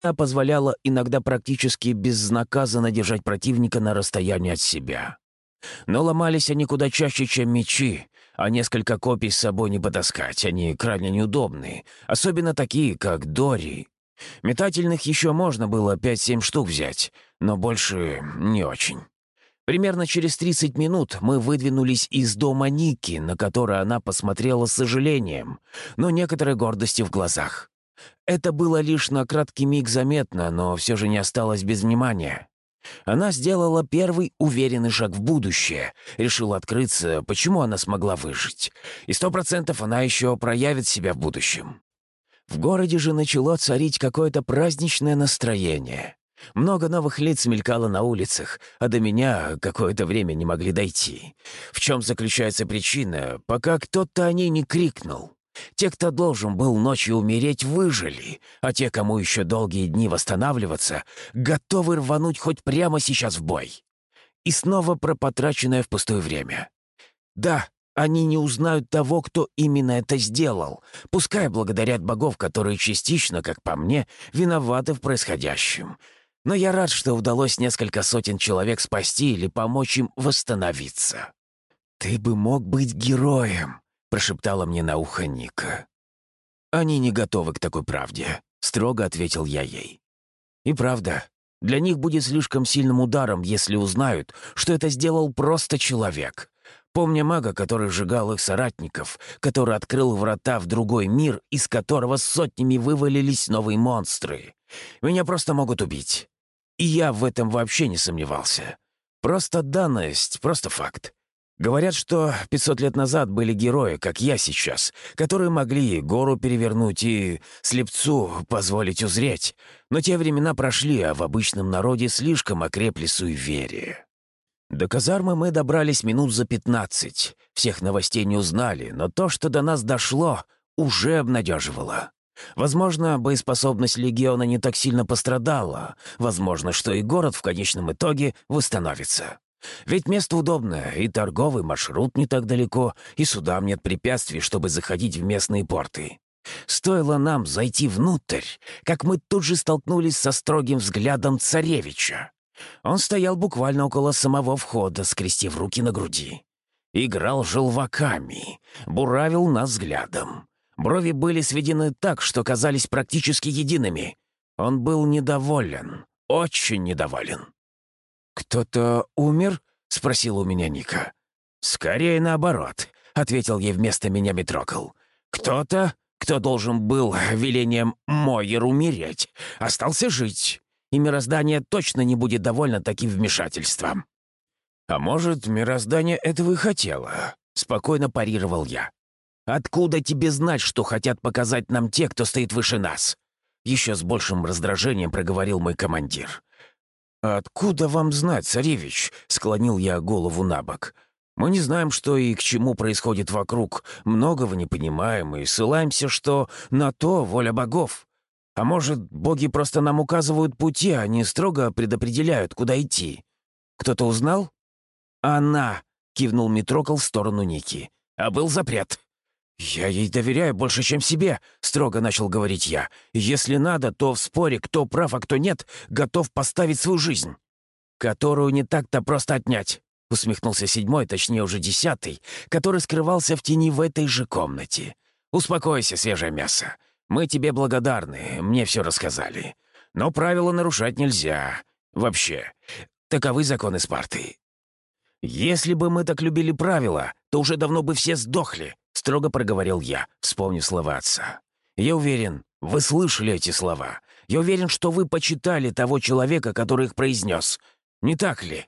Она позволяла иногда практически безнаказанно держать противника на расстоянии от себя. Но ломались они куда чаще, чем мечи, а несколько копий с собой не потаскать, они крайне неудобные, особенно такие, как Дори. Метательных еще можно было 5-7 штук взять, но больше не очень. Примерно через 30 минут мы выдвинулись из дома Ники, на который она посмотрела с сожалением, но некоторой гордостью в глазах. Это было лишь на краткий миг заметно, но все же не осталось без внимания. Она сделала первый уверенный шаг в будущее, решила открыться, почему она смогла выжить. И сто процентов она еще проявит себя в будущем. В городе же начало царить какое-то праздничное настроение. Много новых лиц мелькало на улицах, а до меня какое-то время не могли дойти. В чем заключается причина, пока кто-то о ней не крикнул. Те, кто должен был ночью умереть, выжили, а те, кому еще долгие дни восстанавливаться, готовы рвануть хоть прямо сейчас в бой. И снова про потраченное впустую время. Да, они не узнают того, кто именно это сделал, пускай благодарят богов, которые частично, как по мне, виноваты в происходящем. Но я рад, что удалось несколько сотен человек спасти или помочь им восстановиться. «Ты бы мог быть героем», — прошептала мне на ухо Ника. «Они не готовы к такой правде», — строго ответил я ей. «И правда, для них будет слишком сильным ударом, если узнают, что это сделал просто человек. Помня мага, который сжигал их соратников, который открыл врата в другой мир, из которого сотнями вывалились новые монстры. Меня просто могут убить. И я в этом вообще не сомневался. Просто данность, просто факт. Говорят, что 500 лет назад были герои, как я сейчас, которые могли гору перевернуть и слепцу позволить узреть. Но те времена прошли, а в обычном народе слишком окрепли суеверия. До казармы мы добрались минут за пятнадцать. Всех новостей не узнали, но то, что до нас дошло, уже обнадеживало. Возможно, боеспособность легиона не так сильно пострадала. Возможно, что и город в конечном итоге восстановится. Ведь место удобное, и торговый маршрут не так далеко, и судам нет препятствий, чтобы заходить в местные порты. Стоило нам зайти внутрь, как мы тут же столкнулись со строгим взглядом царевича. Он стоял буквально около самого входа, скрестив руки на груди. Играл желваками, буравил нас взглядом. Брови были сведены так, что казались практически едиными. Он был недоволен, очень недоволен. «Кто-то умер?» — спросил у меня Ника. «Скорее наоборот», — ответил ей вместо меня Митрокл. «Кто-то, кто должен был велением Мойер умереть, остался жить, и мироздание точно не будет довольно таким вмешательством». «А может, мироздание этого и хотело?» — спокойно парировал я. «Откуда тебе знать, что хотят показать нам те, кто стоит выше нас?» Еще с большим раздражением проговорил мой командир. «Откуда вам знать, царевич?» — склонил я голову на бок. «Мы не знаем, что и к чему происходит вокруг, многого не понимаем и ссылаемся, что на то воля богов. А может, боги просто нам указывают пути, а не строго предопределяют, куда идти? Кто-то узнал?» «Она!» — кивнул Митрокол в сторону Ники. «А был запрет». «Я ей доверяю больше, чем себе», — строго начал говорить я. «Если надо, то в споре, кто прав, а кто нет, готов поставить свою жизнь». «Которую не так-то просто отнять», — усмехнулся седьмой, точнее уже десятый, который скрывался в тени в этой же комнате. «Успокойся, свежее мясо. Мы тебе благодарны, мне все рассказали. Но правила нарушать нельзя. Вообще, таковы законы Спарты. Если бы мы так любили правила, то уже давно бы все сдохли, строго проговорил я, вспомнив слова отца. «Я уверен, вы слышали эти слова. Я уверен, что вы почитали того человека, который их произнес. Не так ли?»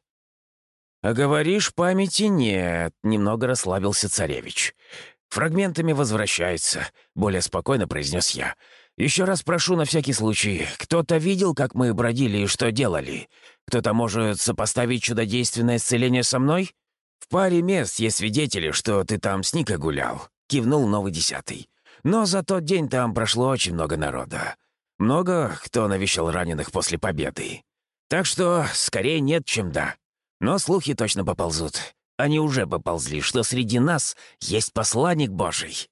«А говоришь, памяти нет», — немного расслабился царевич. «Фрагментами возвращается», — более спокойно произнес я. «Еще раз прошу на всякий случай. Кто-то видел, как мы бродили и что делали? Кто-то может сопоставить чудодейственное исцеление со мной? «В паре мест есть свидетели, что ты там с Никой гулял», — кивнул новый десятый. «Но за тот день там прошло очень много народа. Много кто навещал раненых после победы. Так что скорее нет, чем да. Но слухи точно поползут. Они уже поползли, что среди нас есть посланник Божий».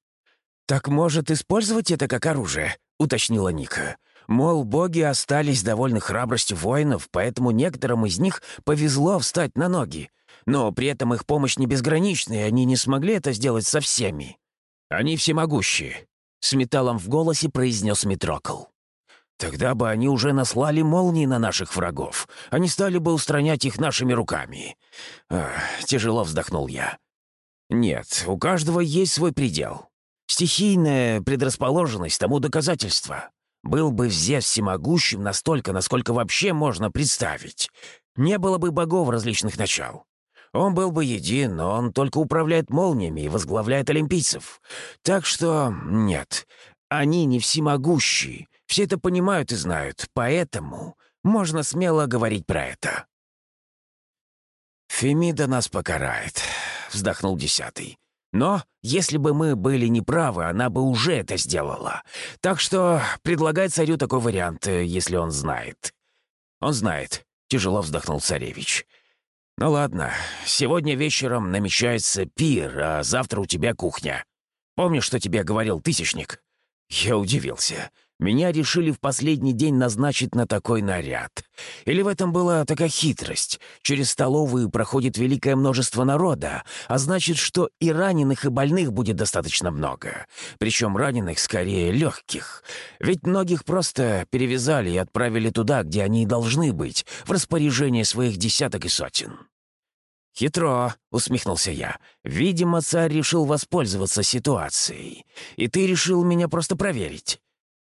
«Так может использовать это как оружие?» — уточнила Ника. Мол, боги остались довольны храбростью воинов, поэтому некоторым из них повезло встать на ноги. Но при этом их помощь не безгранична, и они не смогли это сделать со всеми. Они всемогущие», — с металлом в голосе произнес Митрокл. «Тогда бы они уже наслали молнии на наших врагов. Они стали бы устранять их нашими руками». Ах, тяжело вздохнул я. «Нет, у каждого есть свой предел. Стихийная предрасположенность тому доказательство. Был бы Зевс всемогущим настолько, насколько вообще можно представить. Не было бы богов различных начал. Он был бы един, но он только управляет молниями и возглавляет олимпийцев. Так что нет, они не всемогущие. Все это понимают и знают, поэтому можно смело говорить про это. «Фемида нас покарает», — вздохнул десятый. Но если бы мы были неправы, она бы уже это сделала. Так что предлагай царю такой вариант, э, если он знает». «Он знает», — тяжело вздохнул царевич. «Ну ладно, сегодня вечером намечается пир, а завтра у тебя кухня. Помнишь, что тебе говорил Тысячник?» Я удивился. Меня решили в последний день назначить на такой наряд. Или в этом была такая хитрость? Через столовую проходит великое множество народа, а значит, что и раненых, и больных будет достаточно много. Причем раненых скорее легких. Ведь многих просто перевязали и отправили туда, где они и должны быть, в распоряжение своих десяток и сотен. «Хитро», — усмехнулся я. «Видимо, царь решил воспользоваться ситуацией. И ты решил меня просто проверить.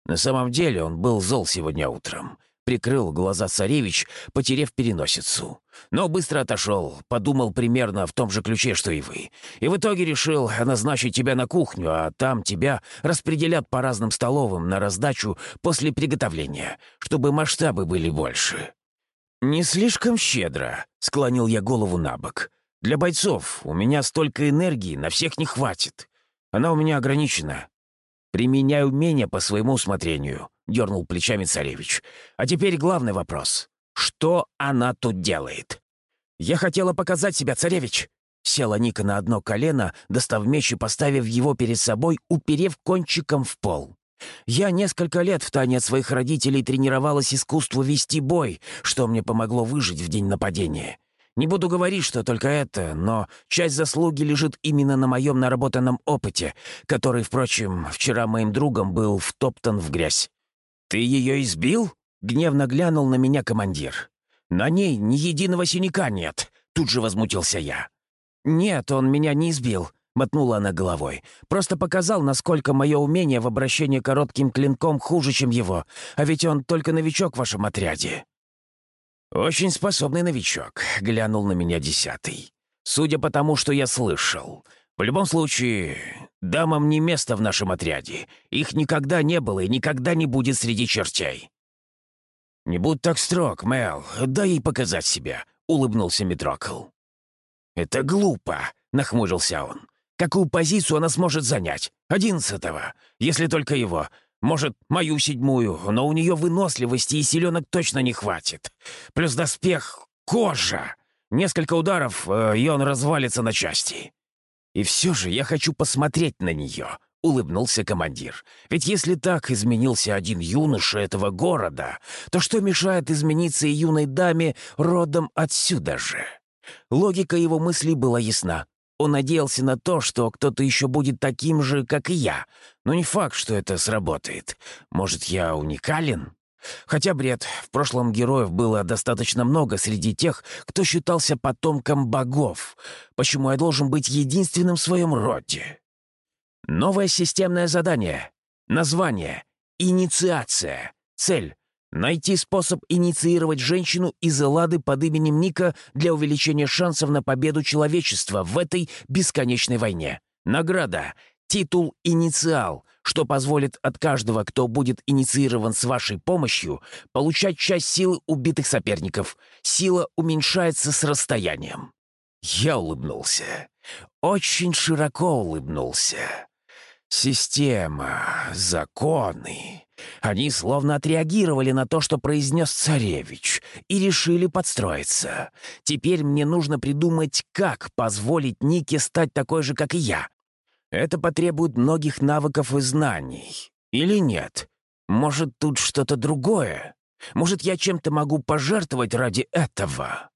На самом деле он был зол сегодня утром. Прикрыл глаза царевич, потеряв переносицу. Но быстро отошел, подумал примерно в том же ключе, что и вы. И в итоге решил назначить тебя на кухню, а там тебя распределят по разным столовым на раздачу после приготовления, чтобы масштабы были больше. «Не слишком щедро», — склонил я голову на бок. «Для бойцов у меня столько энергии, на всех не хватит. Она у меня ограничена. «Применяй умения по своему усмотрению», — дернул плечами царевич. «А теперь главный вопрос. Что она тут делает?» «Я хотела показать себя, царевич!» Села Ника на одно колено, достав меч и поставив его перед собой, уперев кончиком в пол. «Я несколько лет в тайне от своих родителей тренировалась искусству вести бой, что мне помогло выжить в день нападения. Не буду говорить, что только это, но часть заслуги лежит именно на моем наработанном опыте, который, впрочем, вчера моим другом был втоптан в грязь. «Ты ее избил?» — гневно глянул на меня командир. «На ней ни единого синяка нет», — тут же возмутился я. «Нет, он меня не избил», — мотнула она головой. «Просто показал, насколько мое умение в обращении коротким клинком хуже, чем его. А ведь он только новичок в вашем отряде». «Очень способный новичок», — глянул на меня десятый. «Судя по тому, что я слышал. В любом случае, дамам не место в нашем отряде. Их никогда не было и никогда не будет среди чертей». «Не будь так строг, Мел, дай ей показать себя», — улыбнулся Митрокл. «Это глупо», — нахмурился он. «Какую позицию она сможет занять? Одиннадцатого, если только его. Может, мою седьмую, но у нее выносливости и силенок точно не хватит. Плюс доспех — кожа. Несколько ударов, э, и он развалится на части. И все же я хочу посмотреть на нее, — улыбнулся командир. «Ведь если так изменился один юноша этого города, то что мешает измениться и юной даме родом отсюда же?» Логика его мыслей была ясна. Он надеялся на то, что кто-то еще будет таким же, как и я. Но не факт, что это сработает. Может, я уникален? Хотя бред. В прошлом героев было достаточно много среди тех, кто считался потомком богов. Почему я должен быть единственным в своем роде? Новое системное задание. Название. Инициация. Цель Найти способ инициировать женщину из Эллады под именем Ника для увеличения шансов на победу человечества в этой бесконечной войне. Награда. Титул «Инициал», что позволит от каждого, кто будет инициирован с вашей помощью, получать часть силы убитых соперников. Сила уменьшается с расстоянием. Я улыбнулся. Очень широко улыбнулся. Система, законы. Они словно отреагировали на то, что произнес царевич, и решили подстроиться. Теперь мне нужно придумать, как позволить Нике стать такой же, как и я. Это потребует многих навыков и знаний. Или нет? Может, тут что-то другое? Может, я чем-то могу пожертвовать ради этого?»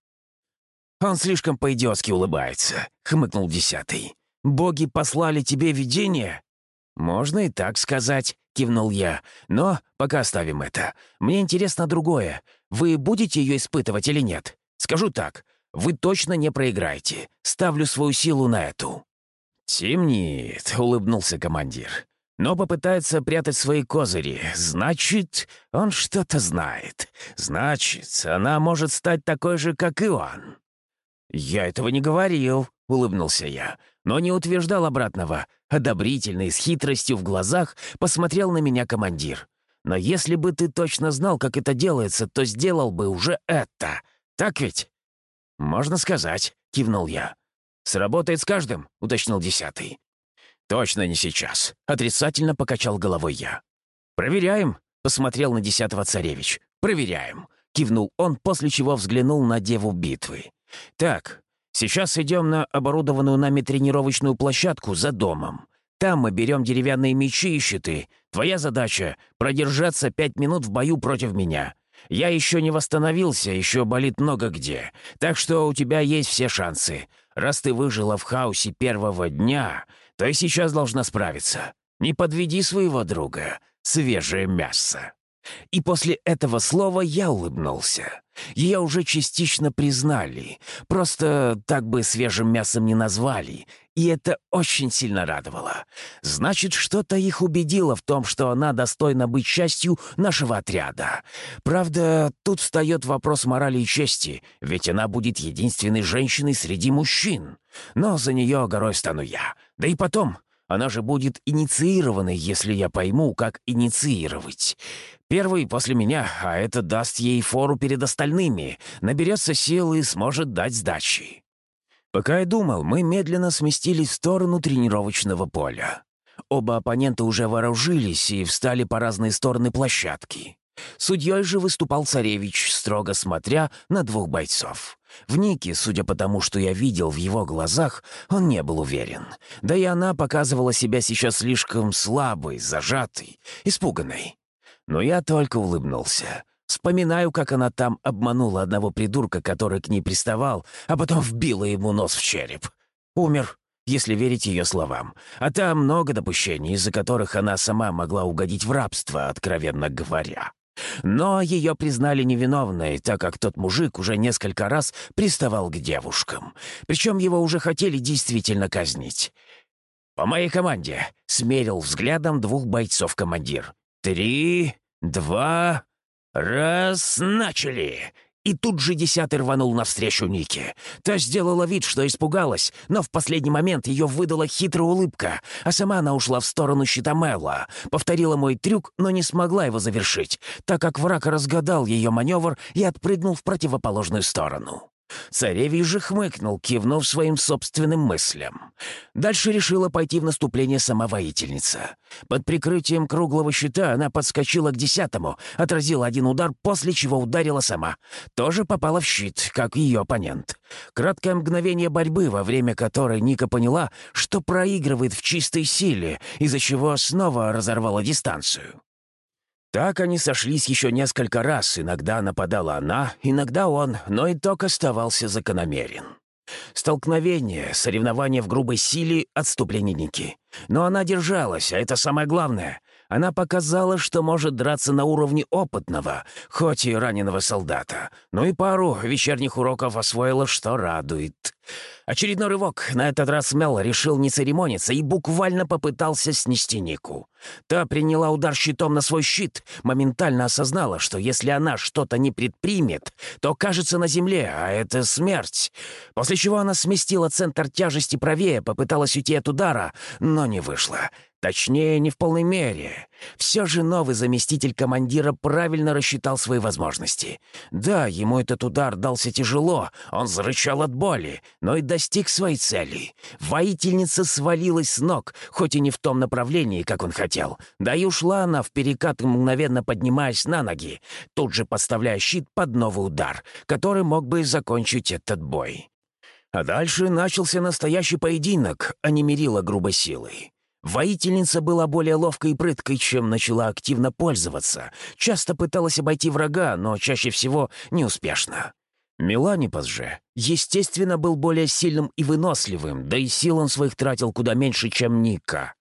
«Он слишком по-идиотски улыбается», — хмыкнул десятый. «Боги послали тебе видение?» «Можно и так сказать», — кивнул я. «Но пока оставим это. Мне интересно другое. Вы будете ее испытывать или нет? Скажу так, вы точно не проиграете. Ставлю свою силу на эту». «Темнит», — улыбнулся командир. «Но попытается прятать свои козыри. Значит, он что-то знает. Значит, она может стать такой же, как и он». «Я этого не говорил», — улыбнулся я, но не утверждал обратного. Одобрительный, с хитростью в глазах, посмотрел на меня командир. «Но если бы ты точно знал, как это делается, то сделал бы уже это. Так ведь?» «Можно сказать», — кивнул я. «Сработает с каждым», — уточнил десятый. «Точно не сейчас», — отрицательно покачал головой я. «Проверяем», — посмотрел на десятого царевич. «Проверяем», — кивнул он, после чего взглянул на деву битвы. «Так, сейчас идем на оборудованную нами тренировочную площадку за домом. Там мы берем деревянные мечи и щиты. Твоя задача — продержаться пять минут в бою против меня. Я еще не восстановился, еще болит много где. Так что у тебя есть все шансы. Раз ты выжила в хаосе первого дня, то и сейчас должна справиться. Не подведи своего друга. Свежее мясо». И после этого слова я улыбнулся. Ее уже частично признали, просто так бы свежим мясом не назвали, и это очень сильно радовало. Значит, что-то их убедило в том, что она достойна быть частью нашего отряда. Правда, тут встает вопрос морали и чести, ведь она будет единственной женщиной среди мужчин. Но за нее горой стану я. Да и потом, она же будет инициированной, если я пойму, как инициировать. Первый после меня, а это даст ей фору перед остальными, наберется сил и сможет дать сдачи. Пока я думал, мы медленно сместились в сторону тренировочного поля. Оба оппонента уже вооружились и встали по разные стороны площадки. Судьей же выступал царевич, строго смотря на двух бойцов. В Нике, судя по тому, что я видел в его глазах, он не был уверен. Да и она показывала себя сейчас слишком слабой, зажатой, испуганной. Но я только улыбнулся. Вспоминаю, как она там обманула одного придурка, который к ней приставал, а потом вбила ему нос в череп. Умер, если верить ее словам. А там много допущений, из-за которых она сама могла угодить в рабство, откровенно говоря. Но ее признали невиновной, так как тот мужик уже несколько раз приставал к девушкам. Причем его уже хотели действительно казнить. «По моей команде», — смерил взглядом двух бойцов командир. «Три, два, раз, начали!» И тут же десятый рванул навстречу Нике. Та сделала вид, что испугалась, но в последний момент ее выдала хитрая улыбка, а сама она ушла в сторону щита Мэла. Повторила мой трюк, но не смогла его завершить, так как враг разгадал ее маневр и отпрыгнул в противоположную сторону. Царевич же хмыкнул, кивнув своим собственным мыслям. Дальше решила пойти в наступление сама воительница. Под прикрытием круглого щита она подскочила к десятому, отразила один удар, после чего ударила сама. Тоже попала в щит, как ее оппонент. Краткое мгновение борьбы, во время которой Ника поняла, что проигрывает в чистой силе, из-за чего снова разорвала дистанцию. Так они сошлись еще несколько раз, иногда нападала она, иногда он, но итог оставался закономерен. Столкновение, соревнование в грубой силе, отступление Ники. Но она держалась, а это самое главное. Она показала, что может драться на уровне опытного, хоть и раненого солдата. Ну и пару вечерних уроков освоила, что радует. Очередной рывок. На этот раз Мел решил не церемониться и буквально попытался снести Нику. Та приняла удар щитом на свой щит, моментально осознала, что если она что-то не предпримет, то окажется на земле, а это смерть. После чего она сместила центр тяжести правее, попыталась уйти от удара, но не вышло. Точнее, не в полной мере. Все же новый заместитель командира правильно рассчитал свои возможности. Да, ему этот удар дался тяжело, он зарычал от боли, но и достиг своей цели. Воительница свалилась с ног, хоть и не в том направлении, как он хотел. Да и ушла она в перекат, мгновенно поднимаясь на ноги, тут же подставляя щит под новый удар, который мог бы закончить этот бой. А дальше начался настоящий поединок, а не мерила грубой силой. Воительница была более ловкой и прыткой, чем начала активно пользоваться. Часто пыталась обойти врага, но чаще всего неуспешно. Меланипас же, естественно, был более сильным и выносливым, да и сил он своих тратил куда меньше, чем Ника.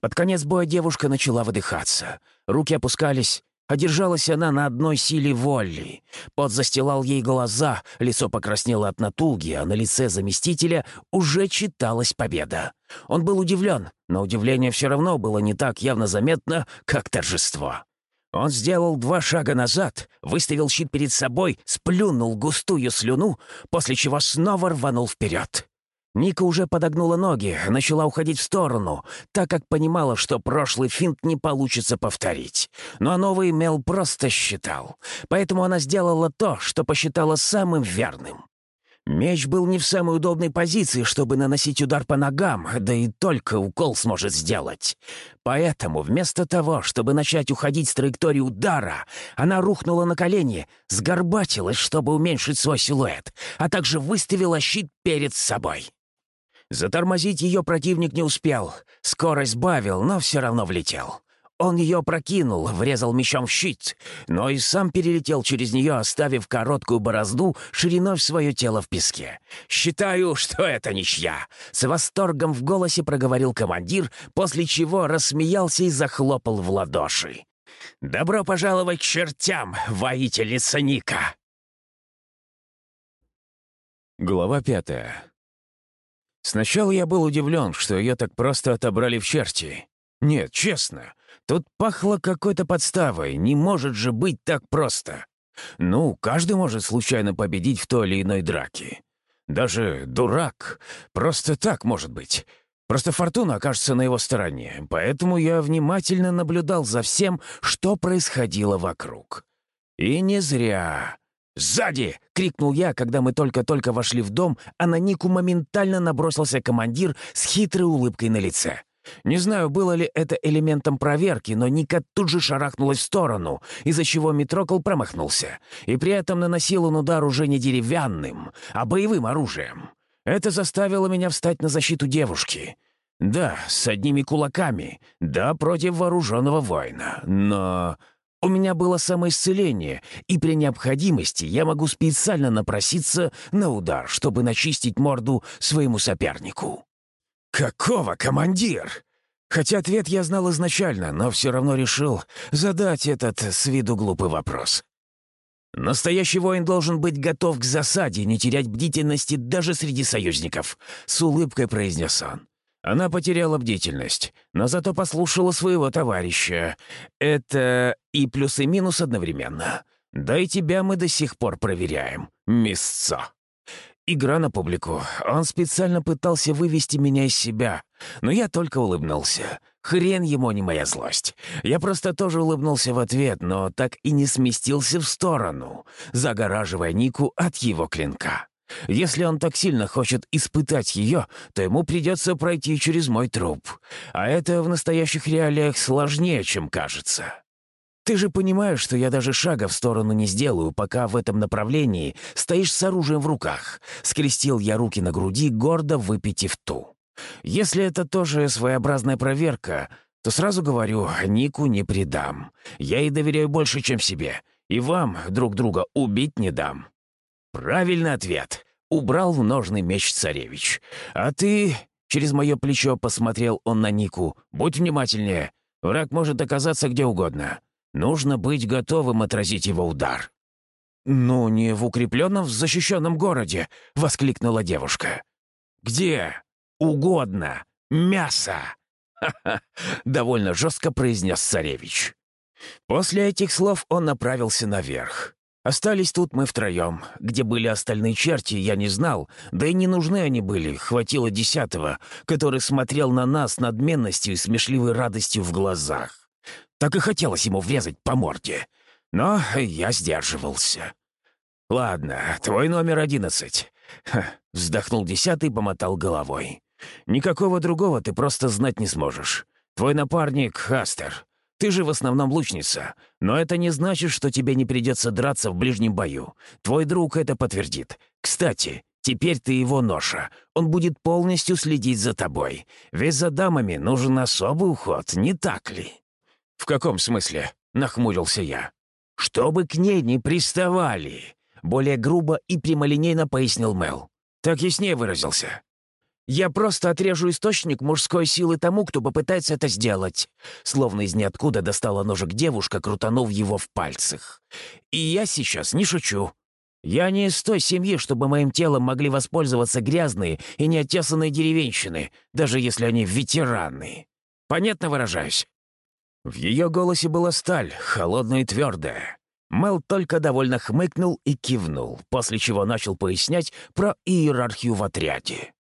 Под конец боя девушка начала выдыхаться. Руки опускались, Одержалась она на одной силе воли. Пот застилал ей глаза, лицо покраснело от натуги, а на лице заместителя уже читалась победа. Он был удивлен, но удивление все равно было не так явно заметно, как торжество. Он сделал два шага назад, выставил щит перед собой, сплюнул густую слюну, после чего снова рванул вперед. Ника уже подогнула ноги, начала уходить в сторону, так как понимала, что прошлый финт не получится повторить. Но ну, новый Мел просто считал. Поэтому она сделала то, что посчитала самым верным. Меч был не в самой удобной позиции, чтобы наносить удар по ногам, да и только укол сможет сделать. Поэтому вместо того, чтобы начать уходить с траектории удара, она рухнула на колени, сгорбатилась, чтобы уменьшить свой силуэт, а также выставила щит перед собой. Затормозить ее противник не успел. Скорость сбавил, но все равно влетел. Он ее прокинул, врезал мечом в щит, но и сам перелетел через нее, оставив короткую борозду шириной в свое тело в песке. «Считаю, что это ничья!» С восторгом в голосе проговорил командир, после чего рассмеялся и захлопал в ладоши. «Добро пожаловать к чертям, воительница Ника!» Глава пятая Сначала я был удивлен, что ее так просто отобрали в черти. Нет, честно, тут пахло какой-то подставой, не может же быть так просто. Ну, каждый может случайно победить в той или иной драке. Даже дурак. Просто так может быть. Просто фортуна окажется на его стороне, поэтому я внимательно наблюдал за всем, что происходило вокруг. И не зря. «Сзади!» — крикнул я, когда мы только-только вошли в дом, а на Нику моментально набросился командир с хитрой улыбкой на лице. Не знаю, было ли это элементом проверки, но Ника тут же шарахнулась в сторону, из-за чего Митрокол промахнулся. И при этом наносил он удар уже не деревянным, а боевым оружием. Это заставило меня встать на защиту девушки. Да, с одними кулаками, да, против вооруженного воина, но... У меня было самоисцеление, и при необходимости я могу специально напроситься на удар, чтобы начистить морду своему сопернику». «Какого, командир?» Хотя ответ я знал изначально, но все равно решил задать этот с виду глупый вопрос. «Настоящий воин должен быть готов к засаде, не терять бдительности даже среди союзников», — с улыбкой произнес он. Она потеряла бдительность, но зато послушала своего товарища. Это и плюс и минус одновременно. Да и тебя мы до сих пор проверяем, мясцо. Игра на публику. Он специально пытался вывести меня из себя, но я только улыбнулся. Хрен ему не моя злость. Я просто тоже улыбнулся в ответ, но так и не сместился в сторону, загораживая Нику от его клинка. Если он так сильно хочет испытать ее, то ему придется пройти через мой труп. А это в настоящих реалиях сложнее, чем кажется. Ты же понимаешь, что я даже шага в сторону не сделаю, пока в этом направлении стоишь с оружием в руках. Скрестил я руки на груди, гордо выпитив ту. Если это тоже своеобразная проверка, то сразу говорю, Нику не предам. Я ей доверяю больше, чем себе. И вам друг друга убить не дам. «Правильный ответ!» — убрал в ножный меч царевич. «А ты...» — через мое плечо посмотрел он на Нику. «Будь внимательнее. Враг может оказаться где угодно. Нужно быть готовым отразить его удар». «Ну, не в укрепленном, защищенном городе!» — воскликнула девушка. «Где? Угодно. Мясо!» Довольно жестко произнес царевич. После этих слов он направился наверх. Остались тут мы втроем. Где были остальные черти, я не знал, да и не нужны они были, хватило десятого, который смотрел на нас надменностью и смешливой радостью в глазах. Так и хотелось ему врезать по морде. Но я сдерживался. «Ладно, твой номер одиннадцать». вздохнул десятый, помотал головой. «Никакого другого ты просто знать не сможешь. Твой напарник — Хастер. Ты же в основном лучница. Но это не значит, что тебе не придется драться в ближнем бою. Твой друг это подтвердит. Кстати, Теперь ты его ноша. Он будет полностью следить за тобой. Ведь за дамами нужен особый уход, не так ли?» «В каком смысле?» — нахмурился я. «Чтобы к ней не приставали», — более грубо и прямолинейно пояснил Мел. Так яснее выразился. «Я просто отрежу источник мужской силы тому, кто попытается это сделать». Словно из ниоткуда достала ножик девушка, крутанув его в пальцах. «И я сейчас не шучу. Я не из той семьи, чтобы моим телом могли воспользоваться грязные и неотесанные деревенщины, даже если они ветераны. Понятно выражаюсь?» В ее голосе была сталь, холодная и твердая. Мел только довольно хмыкнул и кивнул, после чего начал пояснять про иерархию в отряде.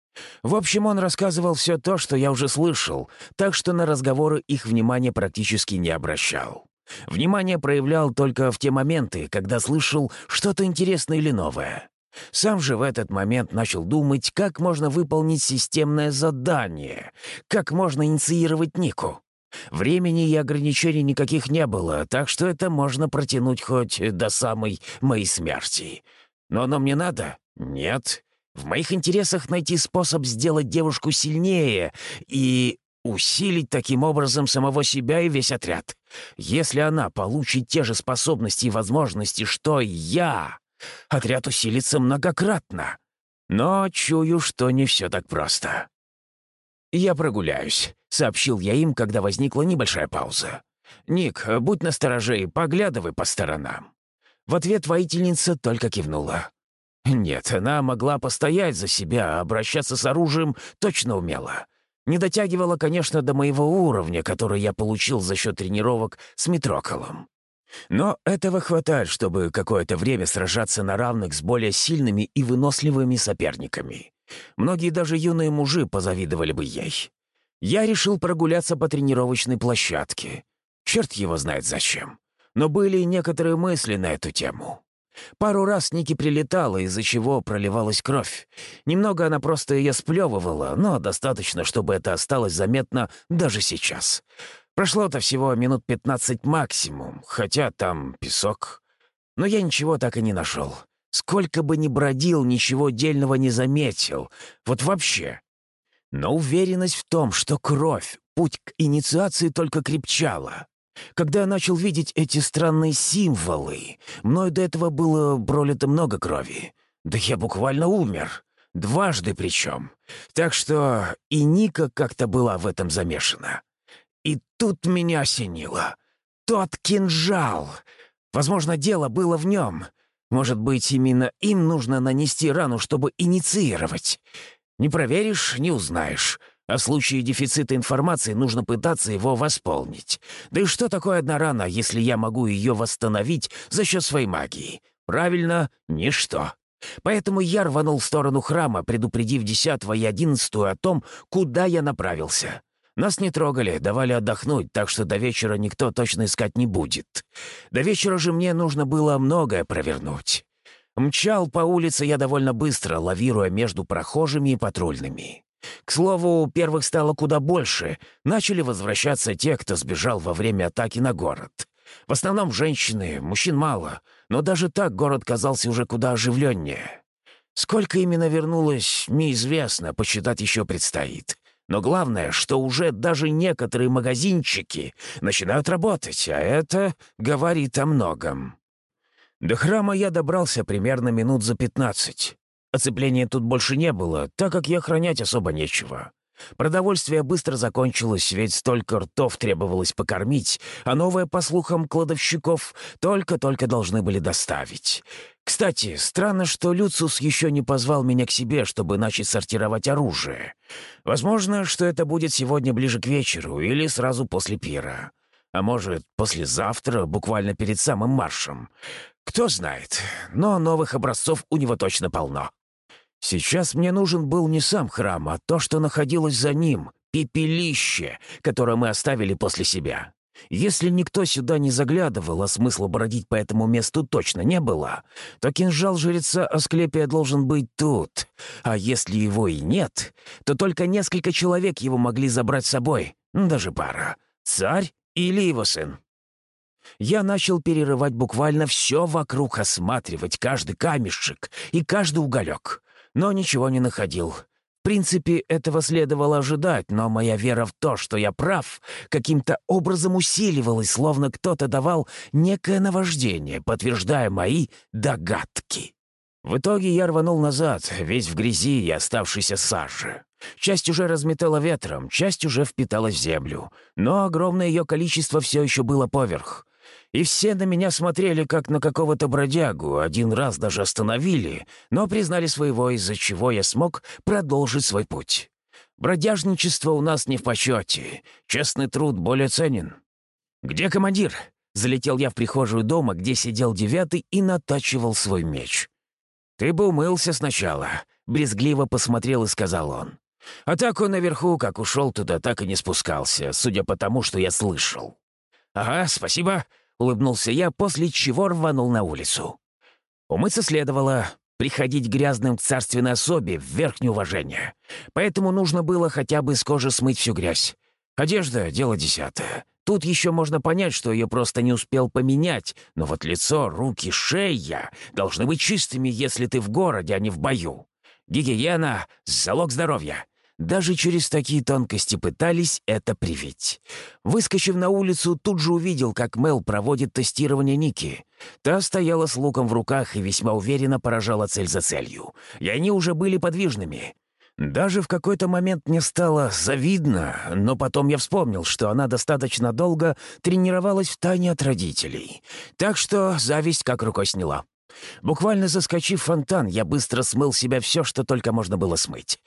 В общем, он рассказывал все то, что я уже слышал, так что на разговоры их внимания практически не обращал. Внимание проявлял только в те моменты, когда слышал что-то интересное или новое. Сам же в этот момент начал думать, как можно выполнить системное задание, как можно инициировать Нику. Времени и ограничений никаких не было, так что это можно протянуть хоть до самой моей смерти. Но оно мне надо? Нет. В моих интересах найти способ сделать девушку сильнее и усилить таким образом самого себя и весь отряд. Если она получит те же способности и возможности, что и я, отряд усилится многократно. Но чую, что не все так просто. «Я прогуляюсь», — сообщил я им, когда возникла небольшая пауза. «Ник, будь настороже и поглядывай по сторонам». В ответ воительница только кивнула. Нет, она могла постоять за себя, а обращаться с оружием точно умела. Не дотягивала, конечно, до моего уровня, который я получил за счет тренировок с Митроколом. Но этого хватает, чтобы какое-то время сражаться на равных с более сильными и выносливыми соперниками. Многие даже юные мужи позавидовали бы ей. Я решил прогуляться по тренировочной площадке. Черт его знает зачем. Но были некоторые мысли на эту тему. Пару раз Ники прилетала, из-за чего проливалась кровь. Немного она просто ее сплевывала, но достаточно, чтобы это осталось заметно даже сейчас. Прошло-то всего минут пятнадцать максимум, хотя там песок. Но я ничего так и не нашел. Сколько бы ни бродил, ничего дельного не заметил. Вот вообще. Но уверенность в том, что кровь, путь к инициации только крепчала. Когда я начал видеть эти странные символы, мною до этого было пролито много крови. Да я буквально умер. Дважды причем. Так что и Ника как-то была в этом замешана. И тут меня осенило. Тот кинжал. Возможно, дело было в нем. Может быть, именно им нужно нанести рану, чтобы инициировать. Не проверишь — не узнаешь. А в случае дефицита информации нужно пытаться его восполнить. Да и что такое одна рана, если я могу ее восстановить за счет своей магии? Правильно, ничто. Поэтому я рванул в сторону храма, предупредив десятого и одиннадцатую о том, куда я направился. Нас не трогали, давали отдохнуть, так что до вечера никто точно искать не будет. До вечера же мне нужно было многое провернуть. Мчал по улице я довольно быстро, лавируя между прохожими и патрульными. К слову, первых стало куда больше. Начали возвращаться те, кто сбежал во время атаки на город. В основном женщины, мужчин мало, но даже так город казался уже куда оживленнее. Сколько именно вернулось, неизвестно, посчитать еще предстоит. Но главное, что уже даже некоторые магазинчики начинают работать, а это говорит о многом. До храма я добрался примерно минут за пятнадцать. Оцепления тут больше не было, так как и охранять особо нечего. Продовольствие быстро закончилось, ведь столько ртов требовалось покормить, а новое, по слухам кладовщиков, только-только должны были доставить. Кстати, странно, что Люциус еще не позвал меня к себе, чтобы начать сортировать оружие. Возможно, что это будет сегодня ближе к вечеру или сразу после пира. А может, послезавтра, буквально перед самым маршем. Кто знает, но новых образцов у него точно полно. Сейчас мне нужен был не сам храм, а то, что находилось за ним, пепелище, которое мы оставили после себя. Если никто сюда не заглядывал, а смысла бродить по этому месту точно не было, то кинжал жреца Асклепия должен быть тут. А если его и нет, то только несколько человек его могли забрать с собой, даже пара. Царь или его сын. Я начал перерывать буквально все вокруг, осматривать каждый камешек и каждый уголек. Но ничего не находил. В принципе, этого следовало ожидать, но моя вера в то, что я прав, каким-то образом усиливалась, словно кто-то давал некое наваждение, подтверждая мои догадки. В итоге я рванул назад, весь в грязи и оставшейся саже. Часть уже разметала ветром, часть уже впиталась в землю, но огромное ее количество все еще было поверх. И все на меня смотрели, как на какого-то бродягу, один раз даже остановили, но признали своего, из-за чего я смог продолжить свой путь. Бродяжничество у нас не в почете, честный труд более ценен. «Где командир?» Залетел я в прихожую дома, где сидел девятый и натачивал свой меч. «Ты бы умылся сначала», — брезгливо посмотрел и сказал он. А так он наверху, как ушел туда, так и не спускался, судя по тому, что я слышал. «Ага, спасибо», — улыбнулся я, после чего рванул на улицу. Умыться следовало, приходить грязным к царственной особе в верхнее уважение. Поэтому нужно было хотя бы с кожи смыть всю грязь. Одежда — дело десятое. Тут еще можно понять, что ее просто не успел поменять, но вот лицо, руки, шея должны быть чистыми, если ты в городе, а не в бою. Гигиена — залог здоровья. Даже через такие тонкости пытались это привить. Выскочив на улицу, тут же увидел, как Мел проводит тестирование Ники. Та стояла с луком в руках и весьма уверенно поражала цель за целью. И они уже были подвижными. Даже в какой-то момент мне стало завидно, но потом я вспомнил, что она достаточно долго тренировалась в тайне от родителей. Так что зависть как рукой сняла. Буквально заскочив в фонтан, я быстро смыл себя все, что только можно было смыть.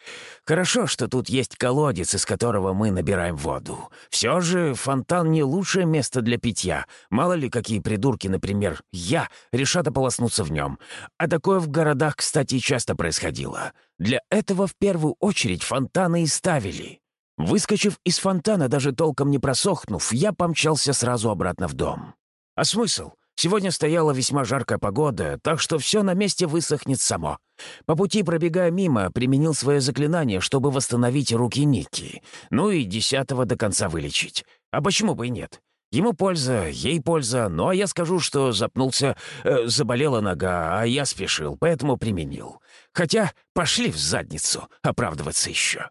Хорошо, что тут есть колодец, из которого мы набираем воду. Все же фонтан не лучшее место для питья. Мало ли, какие придурки, например, я, решат ополоснуться в нем. А такое в городах, кстати, часто происходило. Для этого в первую очередь фонтаны и ставили. Выскочив из фонтана, даже толком не просохнув, я помчался сразу обратно в дом. А смысл? Сегодня стояла весьма жаркая погода, так что все на месте высохнет само. По пути, пробегая мимо, применил свое заклинание, чтобы восстановить руки Ники. Ну и десятого до конца вылечить. А почему бы и нет? Ему польза, ей польза, ну а я скажу, что запнулся, э, заболела нога, а я спешил, поэтому применил. Хотя пошли в задницу, оправдываться еще.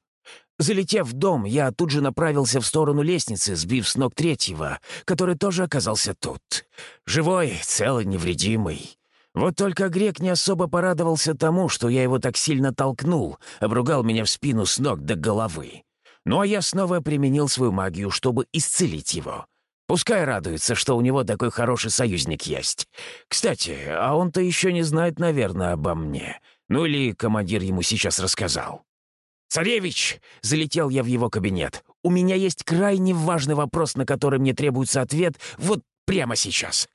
Залетев в дом, я тут же направился в сторону лестницы, сбив с ног третьего, который тоже оказался тут. Живой, целый, невредимый. Вот только Грек не особо порадовался тому, что я его так сильно толкнул, обругал меня в спину с ног до головы. Ну а я снова применил свою магию, чтобы исцелить его. Пускай радуется, что у него такой хороший союзник есть. Кстати, а он-то еще не знает, наверное, обо мне. Ну или командир ему сейчас рассказал. «Царевич!» — залетел я в его кабинет. «У меня есть крайне важный вопрос, на который мне требуется ответ вот прямо сейчас».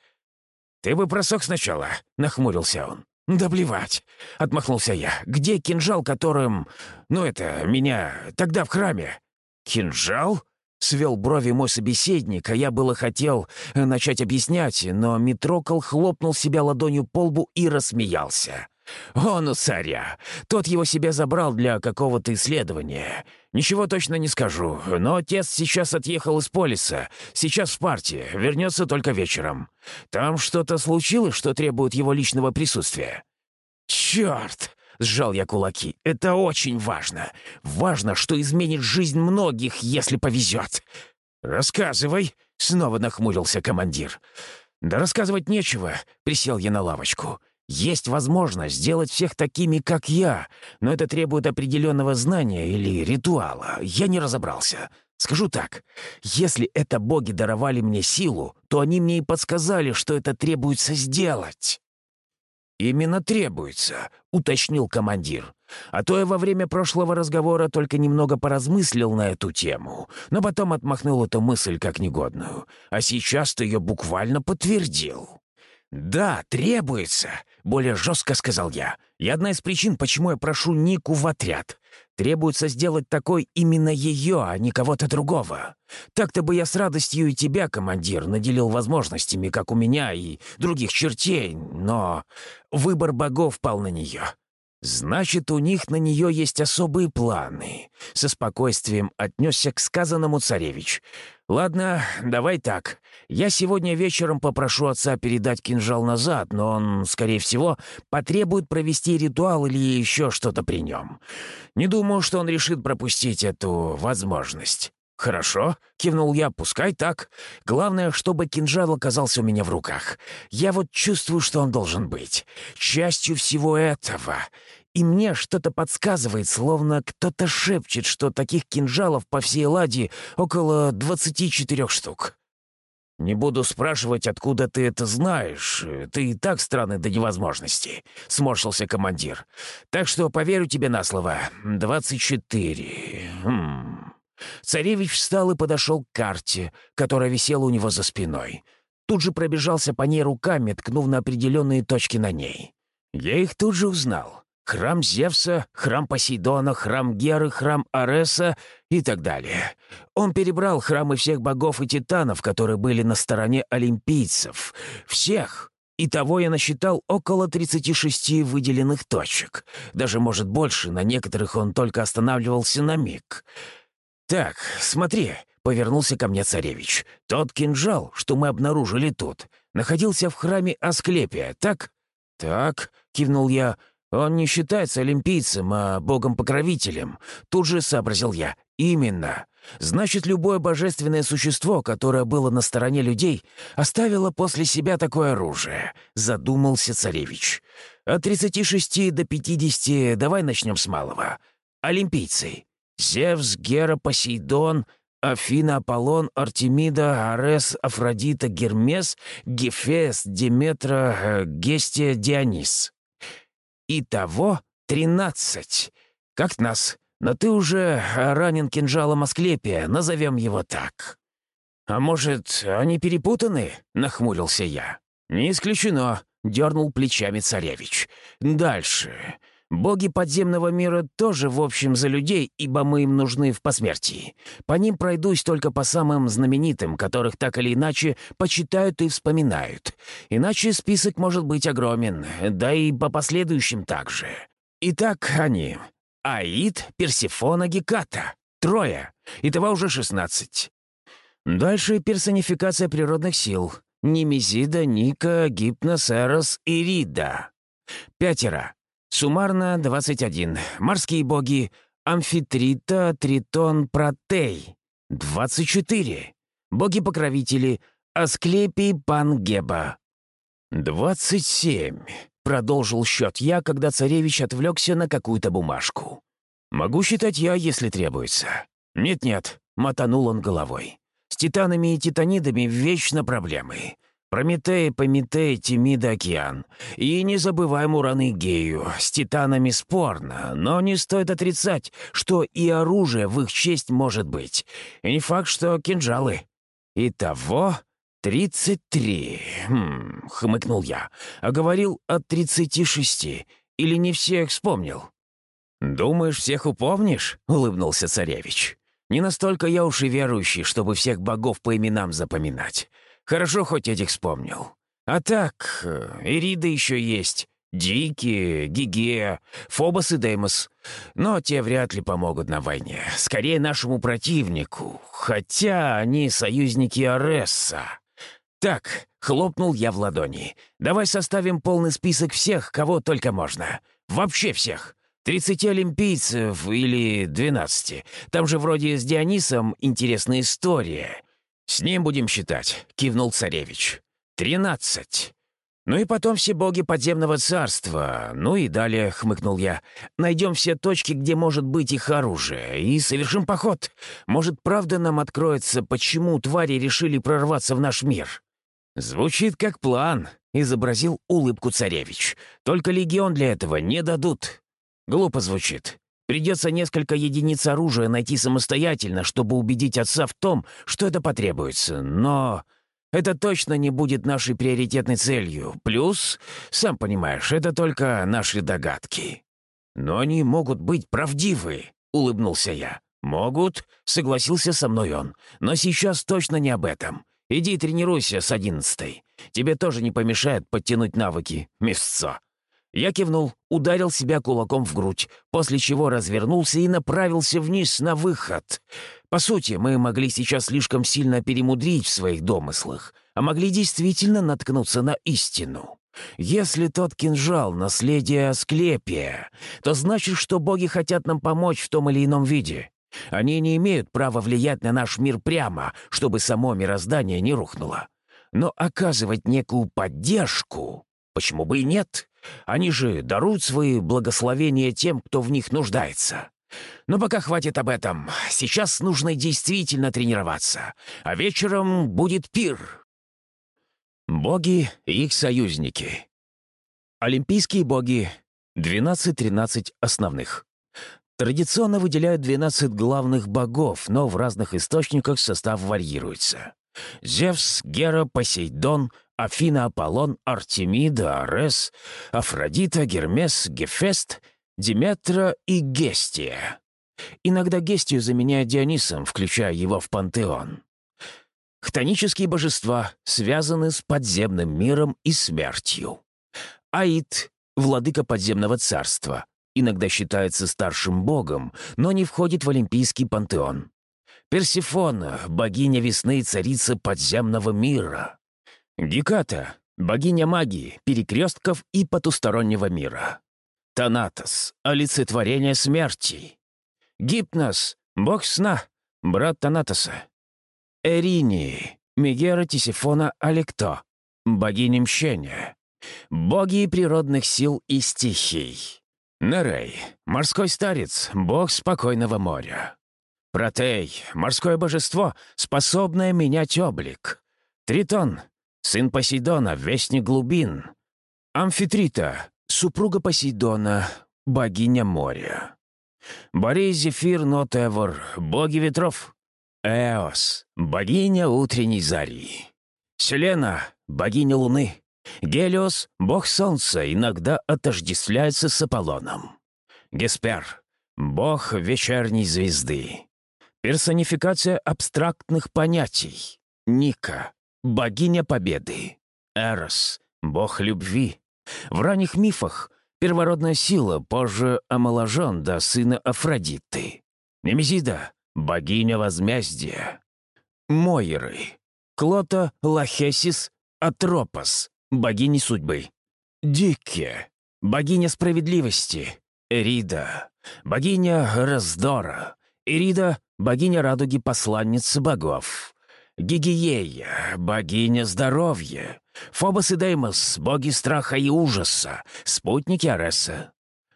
«Ты бы просох сначала», — нахмурился он. «Да плевать», — отмахнулся я. «Где кинжал, которым... Ну это, меня... Тогда в храме?» «Кинжал?» — свел брови мой собеседник, а я было хотел начать объяснять, но Митрокол хлопнул себя ладонью по лбу и рассмеялся. «Он у царя. Тот его себе забрал для какого-то исследования. Ничего точно не скажу, но отец сейчас отъехал из полиса. Сейчас в партии, вернется только вечером. Там что-то случилось, что требует его личного присутствия?» «Черт!» — сжал я кулаки. «Это очень важно. Важно, что изменит жизнь многих, если повезет». «Рассказывай», — снова нахмурился командир. «Да рассказывать нечего», — присел я на лавочку. Есть возможность сделать всех такими, как я, но это требует определенного знания или ритуала. Я не разобрался. Скажу так, если это боги даровали мне силу, то они мне и подсказали, что это требуется сделать». «Именно требуется», — уточнил командир. «А то я во время прошлого разговора только немного поразмыслил на эту тему, но потом отмахнул эту мысль как негодную. А сейчас ты ее буквально подтвердил». «Да, требуется», — более жестко сказал я. «И одна из причин, почему я прошу Нику в отряд. Требуется сделать такой именно ее, а не кого-то другого. Так-то бы я с радостью и тебя, командир, наделил возможностями, как у меня и других чертей, но выбор богов пал на нее. Значит, у них на нее есть особые планы. Со спокойствием отнесся к сказанному царевич. «Ладно, давай так. Я сегодня вечером попрошу отца передать кинжал назад, но он, скорее всего, потребует провести ритуал или еще что-то при нем. Не думаю, что он решит пропустить эту возможность». «Хорошо», — кивнул я, — «пускай так. Главное, чтобы кинжал оказался у меня в руках. Я вот чувствую, что он должен быть. Частью всего этого. И мне что-то подсказывает, словно кто-то шепчет, что таких кинжалов по всей ладе около двадцати четырех штук». «Не буду спрашивать, откуда ты это знаешь. Ты и так странный до невозможности», — сморщился командир. «Так что поверю тебе на слово. Двадцать четыре. Хм...» Царевич встал и подошел к карте, которая висела у него за спиной. Тут же пробежался по ней руками, ткнув на определенные точки на ней. Я их тут же узнал. Храм Зевса, храм Посейдона, храм Геры, храм Ареса и так далее. Он перебрал храмы всех богов и титанов, которые были на стороне олимпийцев. Всех. Итого я насчитал около 36 выделенных точек. Даже, может, больше, на некоторых он только останавливался на миг. «Так, смотри», — повернулся ко мне царевич. «Тот кинжал, что мы обнаружили тут, находился в храме Асклепия, так?» «Так», — кивнул я, — «он не считается олимпийцем, а богом-покровителем». Тут же сообразил я. «Именно. Значит, любое божественное существо, которое было на стороне людей, оставило после себя такое оружие», — задумался царевич. «От 36 до 50 давай начнем с малого. Олимпийцы. Зевс, Гера, Посейдон, Афина, Аполлон, Артемида, Арес, Афродита, Гермес, Гефест, Деметра, э, Гестия, Дионис. Итого тринадцать. Как нас? Но ты уже ранен кинжалом Асклепия, назовем его так. А может, они перепутаны? Нахмурился я. Не исключено, дернул плечами царевич. Дальше. Боги подземного мира тоже, в общем, за людей, ибо мы им нужны в посмертии. По ним пройдусь только по самым знаменитым, которых так или иначе почитают и вспоминают. Иначе список может быть огромен, да и по последующим также. Итак, они. Аид, Персифона, Геката. Трое. Итого уже шестнадцать. Дальше персонификация природных сил. Немезида, Ника, Гипнос, Эрос и Рида. Пятеро. Суммарно 21. Морские боги Амфитрита, Тритон, Протей. 24. Боги-покровители Асклепий, Пангеба. 27. Продолжил счет я, когда царевич отвлекся на какую-то бумажку. «Могу считать я, если требуется». «Нет-нет», — мотанул он головой. «С титанами и титанидами вечно проблемы. Прометей, Пометей, Тимида, Океан. И не забываем Уран и Гею. С титанами спорно, но не стоит отрицать, что и оружие в их честь может быть. И не факт, что кинжалы. Итого тридцать три. Хм, хмыкнул я. А говорил о тридцати шести. Или не всех вспомнил? «Думаешь, всех упомнишь?» — улыбнулся царевич. «Не настолько я уж и верующий, чтобы всех богов по именам запоминать. Хорошо, хоть этих вспомнил. А так, э, Ирида еще есть. Дики, Гигея, Фобос и Деймос. Но те вряд ли помогут на войне. Скорее нашему противнику. Хотя они союзники Аресса. Так, хлопнул я в ладони. Давай составим полный список всех, кого только можно. Вообще всех. Тридцати олимпийцев или двенадцати. Там же вроде с Дионисом интересная история. «С ним будем считать», — кивнул царевич. «Тринадцать». «Ну и потом все боги подземного царства. Ну и далее», — хмыкнул я, — «найдем все точки, где может быть их оружие, и совершим поход. Может, правда нам откроется, почему твари решили прорваться в наш мир?» «Звучит как план», — изобразил улыбку царевич. «Только легион для этого не дадут». «Глупо звучит. Придется несколько единиц оружия найти самостоятельно, чтобы убедить отца в том, что это потребуется. Но это точно не будет нашей приоритетной целью. Плюс, сам понимаешь, это только наши догадки. Но они могут быть правдивы, улыбнулся я. «Могут», — согласился со мной он. «Но сейчас точно не об этом. Иди тренируйся с одиннадцатой. Тебе тоже не помешает подтянуть навыки, мясцо». Я кивнул, ударил себя кулаком в грудь, после чего развернулся и направился вниз на выход. По сути, мы могли сейчас слишком сильно перемудрить в своих домыслах, а могли действительно наткнуться на истину. Если тот кинжал — наследие Асклепия, то значит, что боги хотят нам помочь в том или ином виде. Они не имеют права влиять на наш мир прямо, чтобы само мироздание не рухнуло. Но оказывать некую поддержку, почему бы и нет? Они же даруют свои благословения тем, кто в них нуждается. Но пока хватит об этом. Сейчас нужно действительно тренироваться. А вечером будет пир. Боги и их союзники. Олимпийские боги. 12-13 основных. Традиционно выделяют 12 главных богов, но в разных источниках состав варьируется. Зевс, Гера, Посейдон, Афина, Аполлон, Артемида, Арес, Афродита, Гермес, Гефест, Диметра и Гестия. Иногда Гестию заменяют Дионисом, включая его в пантеон. Хтонические божества связаны с подземным миром и смертью. Аид — владыка подземного царства, иногда считается старшим богом, но не входит в Олимпийский пантеон. Персифона — богиня весны и царица подземного мира. Геката — богиня магии, перекрестков и потустороннего мира. Танатос — олицетворение смерти. Гипнос — бог сна, брат Танатоса. Эринии, Мегера Тисифона Алекто, богиня мщения. Боги природных сил и стихий. Нерей, морской старец, бог спокойного моря. Протей, морское божество, способное менять облик. Тритон, сын Посейдона, вестник глубин. Амфитрита, супруга Посейдона, богиня моря. Борей, Зефир, Нотевор, боги ветров. Эос, богиня утренней зари. Селена, богиня луны. Гелиос, бог солнца, иногда отождествляется с Аполлоном. Геспер, бог вечерней звезды. Персонификация абстрактных понятий. Ника, богиня победы. Эрос, бог любви. В ранних мифах первородная сила, позже омоложен до сына Афродиты. Немезида, богиня возмездия. Мойры, Клота, Лахесис, Атропос, богини судьбы. Дикке, богиня справедливости. Эрида, богиня раздора. Ирида — богиня радуги, посланница богов. Гигиея — богиня здоровья. Фобос и Деймос — боги страха и ужаса, спутники Ареса.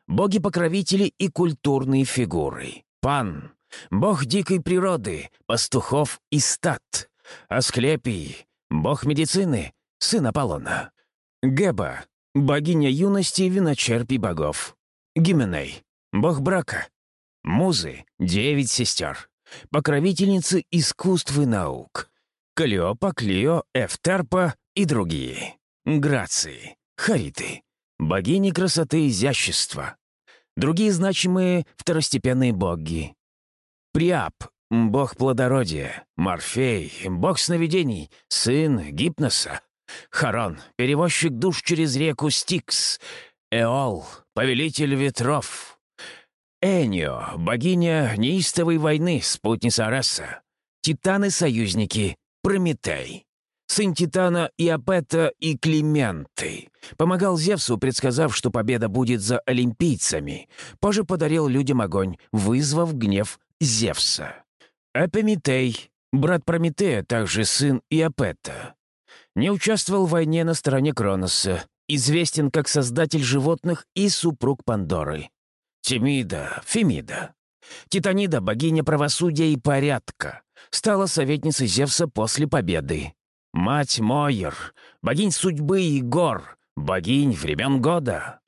Боги-покровители и культурные фигуры. Пан — бог дикой природы, пастухов и стад. Асклепий — бог медицины, сын Аполлона. Геба — богиня юности и виночерпий богов. Гименей — бог брака, Музы — девять сестер. Покровительницы искусств и наук. Калиопа, Клио, Эфтерпа и другие. Грации, Хариты. Богини красоты и изящества. Другие значимые второстепенные боги. Приап — бог плодородия. Морфей — бог сновидений, сын Гипноса. Харон — перевозчик душ через реку Стикс. Эол — повелитель ветров. Энио, богиня неистовой войны, спутница Араса. Титаны-союзники, Прометей. Сын Титана Иопета и Клименты. Помогал Зевсу, предсказав, что победа будет за олимпийцами. Позже подарил людям огонь, вызвав гнев Зевса. Эпиметей, брат Прометея, также сын Иопета. Не участвовал в войне на стороне Кроноса. Известен как создатель животных и супруг Пандоры. Тимида, Фемида. Титанида, богиня правосудия и порядка, стала советницей Зевса после победы. Мать Мойер, богинь судьбы и гор, богинь времен года.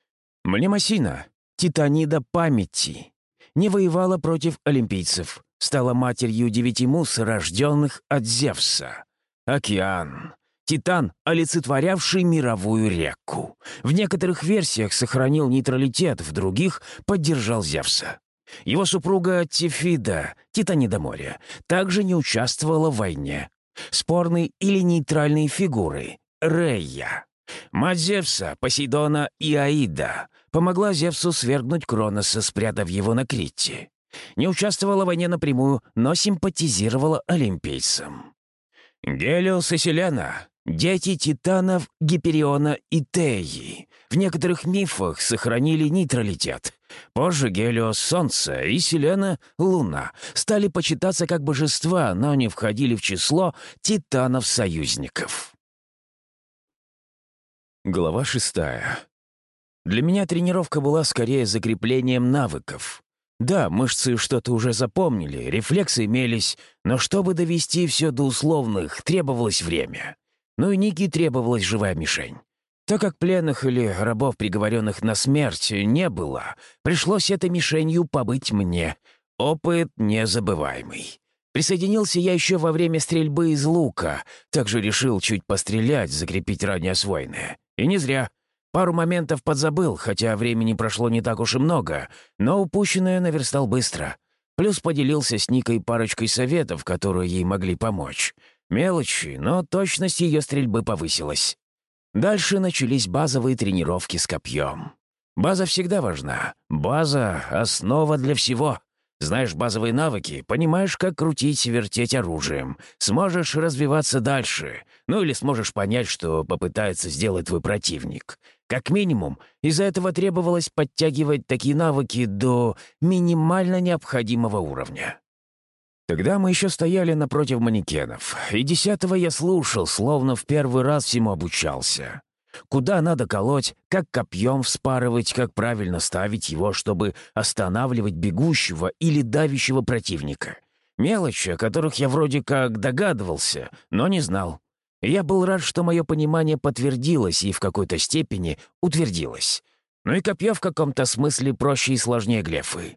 Мнемосина, Титанида памяти, не воевала против олимпийцев, стала матерью девяти мус, рожденных от Зевса. Океан, Титан, олицетворявший мировую реку. В некоторых версиях сохранил нейтралитет, в других поддержал Зевса. Его супруга Тифида, Титанида моря, также не участвовала в войне. Спорные или нейтральные фигуры. Рея. Мать Зевса, Посейдона и Аида помогла Зевсу свергнуть Кроноса, спрятав его на Крите. Не участвовала в войне напрямую, но симпатизировала олимпийцам. Гелиос и Селена — дети титанов Гипериона и Теи. В некоторых мифах сохранили нейтралитет. Позже Гелиос — Солнце и Селена — Луна стали почитаться как божества, но не входили в число титанов-союзников. Глава шестая. Для меня тренировка была скорее закреплением навыков. Да, мышцы что-то уже запомнили, рефлексы имелись, но чтобы довести все до условных, требовалось время. Ну и Нике требовалась живая мишень. Так как пленных или рабов, приговоренных на смерть, не было, пришлось этой мишенью побыть мне. Опыт незабываемый. Присоединился я еще во время стрельбы из лука, также решил чуть пострелять, закрепить ранее освоенное. И не зря. Пару моментов подзабыл, хотя времени прошло не так уж и много, но упущенное наверстал быстро. Плюс поделился с Никой парочкой советов, которые ей могли помочь. Мелочи, но точность ее стрельбы повысилась. Дальше начались базовые тренировки с копьем. База всегда важна. База — основа для всего. Знаешь базовые навыки, понимаешь, как крутить, вертеть оружием. Сможешь развиваться дальше. Ну или сможешь понять, что попытается сделать твой противник. Как минимум, из-за этого требовалось подтягивать такие навыки до минимально необходимого уровня. Тогда мы еще стояли напротив манекенов, и десятого я слушал, словно в первый раз всему обучался. Куда надо колоть, как копьем вспарывать, как правильно ставить его, чтобы останавливать бегущего или давящего противника. Мелочи, о которых я вроде как догадывался, но не знал. Я был рад, что мое понимание подтвердилось и в какой-то степени утвердилось. Ну и копье в каком-то смысле проще и сложнее глефы.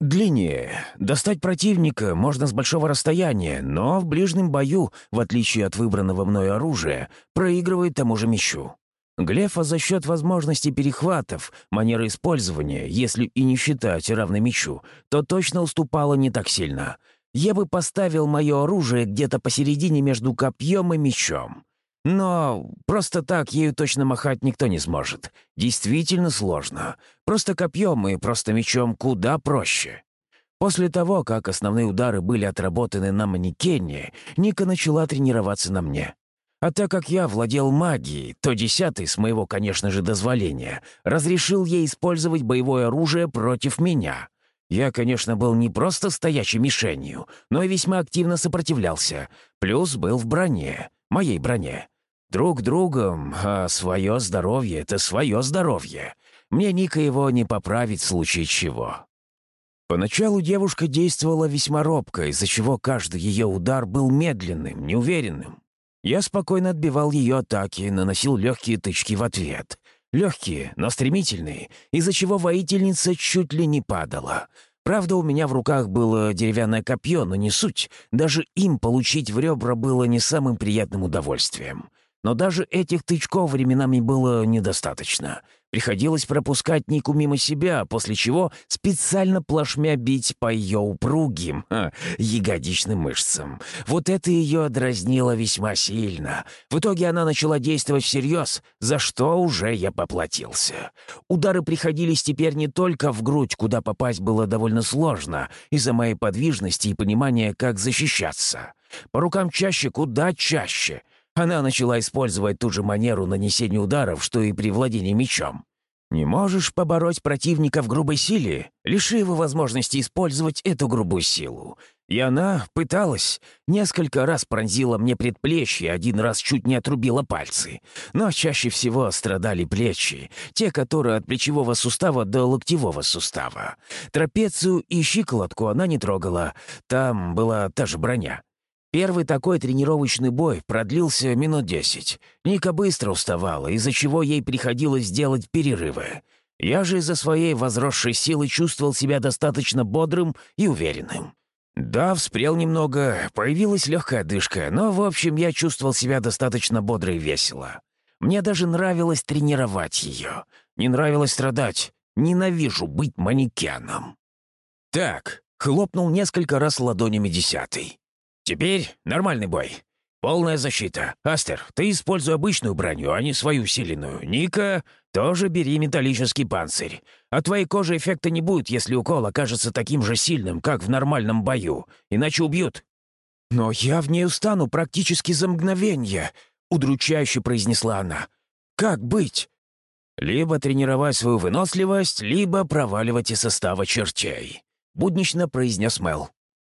Длиннее. Достать противника можно с большого расстояния, но в ближнем бою, в отличие от выбранного мной оружия, проигрывает тому же мечу. Глефа за счет возможности перехватов, манеры использования, если и не считать равной мечу, то точно уступала не так сильно. Я бы поставил мое оружие где-то посередине между копьем и мечом. Но просто так ею точно махать никто не сможет. Действительно сложно. Просто копьем и просто мечом куда проще. После того, как основные удары были отработаны на манекене, Ника начала тренироваться на мне. А так как я владел магией, то десятый, с моего, конечно же, дозволения, разрешил ей использовать боевое оружие против меня. Я, конечно, был не просто стоячей мишенью, но и весьма активно сопротивлялся. Плюс был в броне, моей броне. Друг другом, а свое здоровье — это свое здоровье. Мне Ника его не поправить в случае чего. Поначалу девушка действовала весьма робко, из-за чего каждый ее удар был медленным, неуверенным. Я спокойно отбивал ее атаки, наносил легкие тычки в ответ. Легкие, но стремительные, из-за чего воительница чуть ли не падала. Правда, у меня в руках было деревянное копье, но не суть. Даже им получить в ребра было не самым приятным удовольствием. Но даже этих тычков временами было недостаточно. Приходилось пропускать Нику мимо себя, после чего специально плашмя бить по ее упругим ха, ягодичным мышцам. Вот это ее дразнило весьма сильно. В итоге она начала действовать всерьез, за что уже я поплатился. Удары приходились теперь не только в грудь, куда попасть было довольно сложно, из-за моей подвижности и понимания, как защищаться. По рукам чаще, куда чаще. Она начала использовать ту же манеру нанесения ударов, что и при владении мечом. Не можешь побороть противника в грубой силе? Лиши его возможности использовать эту грубую силу. И она пыталась. Несколько раз пронзила мне предплечье, один раз чуть не отрубила пальцы. Но чаще всего страдали плечи, те, которые от плечевого сустава до локтевого сустава. Трапецию и щиколотку она не трогала. Там была та же броня. Первый такой тренировочный бой продлился минут десять. Ника быстро уставала, из-за чего ей приходилось делать перерывы. Я же из-за своей возросшей силы чувствовал себя достаточно бодрым и уверенным. Да, вспрел немного, появилась легкая одышка, но, в общем, я чувствовал себя достаточно бодро и весело. Мне даже нравилось тренировать ее. Не нравилось страдать. Ненавижу быть манекеном. Так, хлопнул несколько раз ладонями десятый. Теперь нормальный бой. Полная защита. Астер, ты используй обычную броню, а не свою усиленную. Ника, тоже бери металлический панцирь. А твоей коже эффекта не будет, если укол окажется таким же сильным, как в нормальном бою. Иначе убьют». «Но я в ней устану практически за мгновение», — удручающе произнесла она. «Как быть?» «Либо тренировать свою выносливость, либо проваливать из состава чертей», — буднично произнес Мел.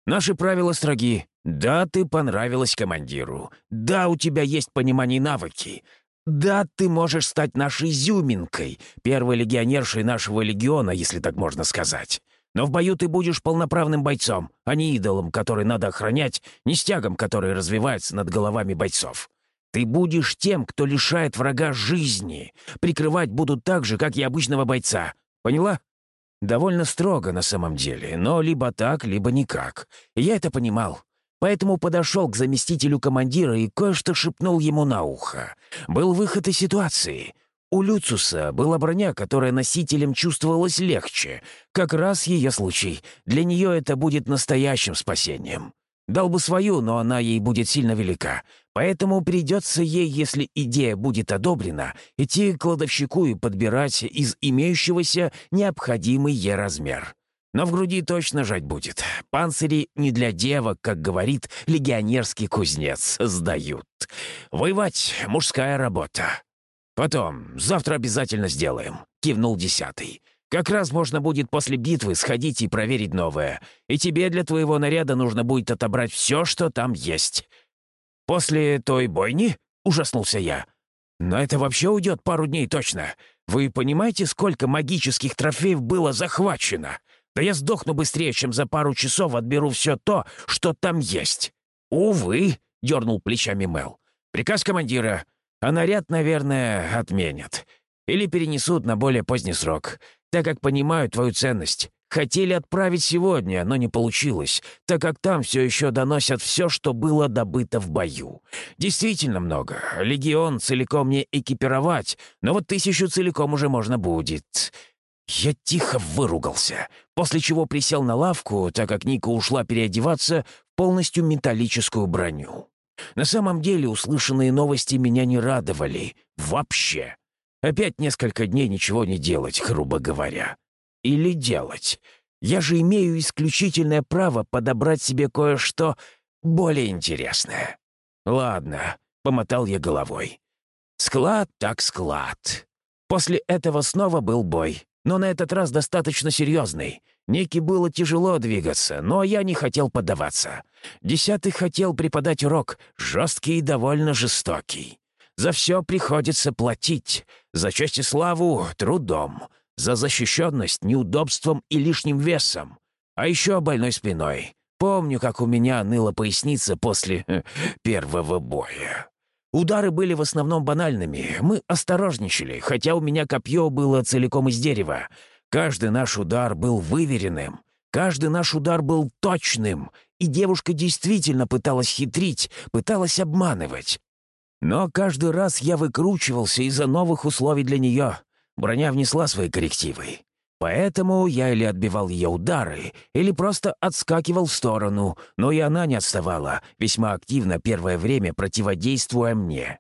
«Наши правила строги. Да, ты понравилась командиру. Да, у тебя есть понимание и навыки. Да, ты можешь стать нашей изюминкой, первой легионершей нашего легиона, если так можно сказать. Но в бою ты будешь полноправным бойцом, а не идолом, который надо охранять, не стягом, который развивается над головами бойцов. Ты будешь тем, кто лишает врага жизни. Прикрывать будут так же, как и обычного бойца. Поняла? Довольно строго на самом деле, но либо так, либо никак. Я это понимал. Поэтому подошел к заместителю командира и кое-что шепнул ему на ухо. Был выход из ситуации. У Люцуса была броня, которая носителям чувствовалась легче. Как раз ее случай. Для нее это будет настоящим спасением. Дал бы свою, но она ей будет сильно велика. Поэтому придется ей, если идея будет одобрена, идти к кладовщику и подбирать из имеющегося необходимый ей размер. Но в груди точно жать будет. Панцири не для девок, как говорит легионерский кузнец, сдают. Воевать — мужская работа. Потом, завтра обязательно сделаем, — кивнул десятый. Как раз можно будет после битвы сходить и проверить новое. И тебе для твоего наряда нужно будет отобрать все, что там есть. После той бойни? — ужаснулся я. Но это вообще уйдет пару дней точно. Вы понимаете, сколько магических трофеев было захвачено? Да я сдохну быстрее, чем за пару часов отберу все то, что там есть». «Увы», — дернул плечами Мел. «Приказ командира. А наряд, наверное, отменят. Или перенесут на более поздний срок, так как понимают твою ценность. Хотели отправить сегодня, но не получилось, так как там все еще доносят все, что было добыто в бою. Действительно много. Легион целиком не экипировать, но вот тысячу целиком уже можно будет. Я тихо выругался, после чего присел на лавку, так как Ника ушла переодеваться в полностью металлическую броню. На самом деле услышанные новости меня не радовали. Вообще. Опять несколько дней ничего не делать, грубо говоря. Или делать. Я же имею исключительное право подобрать себе кое-что более интересное. Ладно, — помотал я головой. Склад так склад. После этого снова был бой но на этот раз достаточно серьезный. Нике было тяжело двигаться, но я не хотел поддаваться. Десятый хотел преподать урок, жесткий и довольно жестокий. За все приходится платить. За честь и славу — трудом. За защищенность — неудобством и лишним весом. А еще больной спиной. Помню, как у меня ныла поясница после э, первого боя. Удары были в основном банальными. Мы осторожничали, хотя у меня копье было целиком из дерева. Каждый наш удар был выверенным. Каждый наш удар был точным. И девушка действительно пыталась хитрить, пыталась обманывать. Но каждый раз я выкручивался из-за новых условий для нее. Броня внесла свои коррективы. Поэтому я или отбивал ее удары, или просто отскакивал в сторону, но и она не отставала, весьма активно первое время противодействуя мне.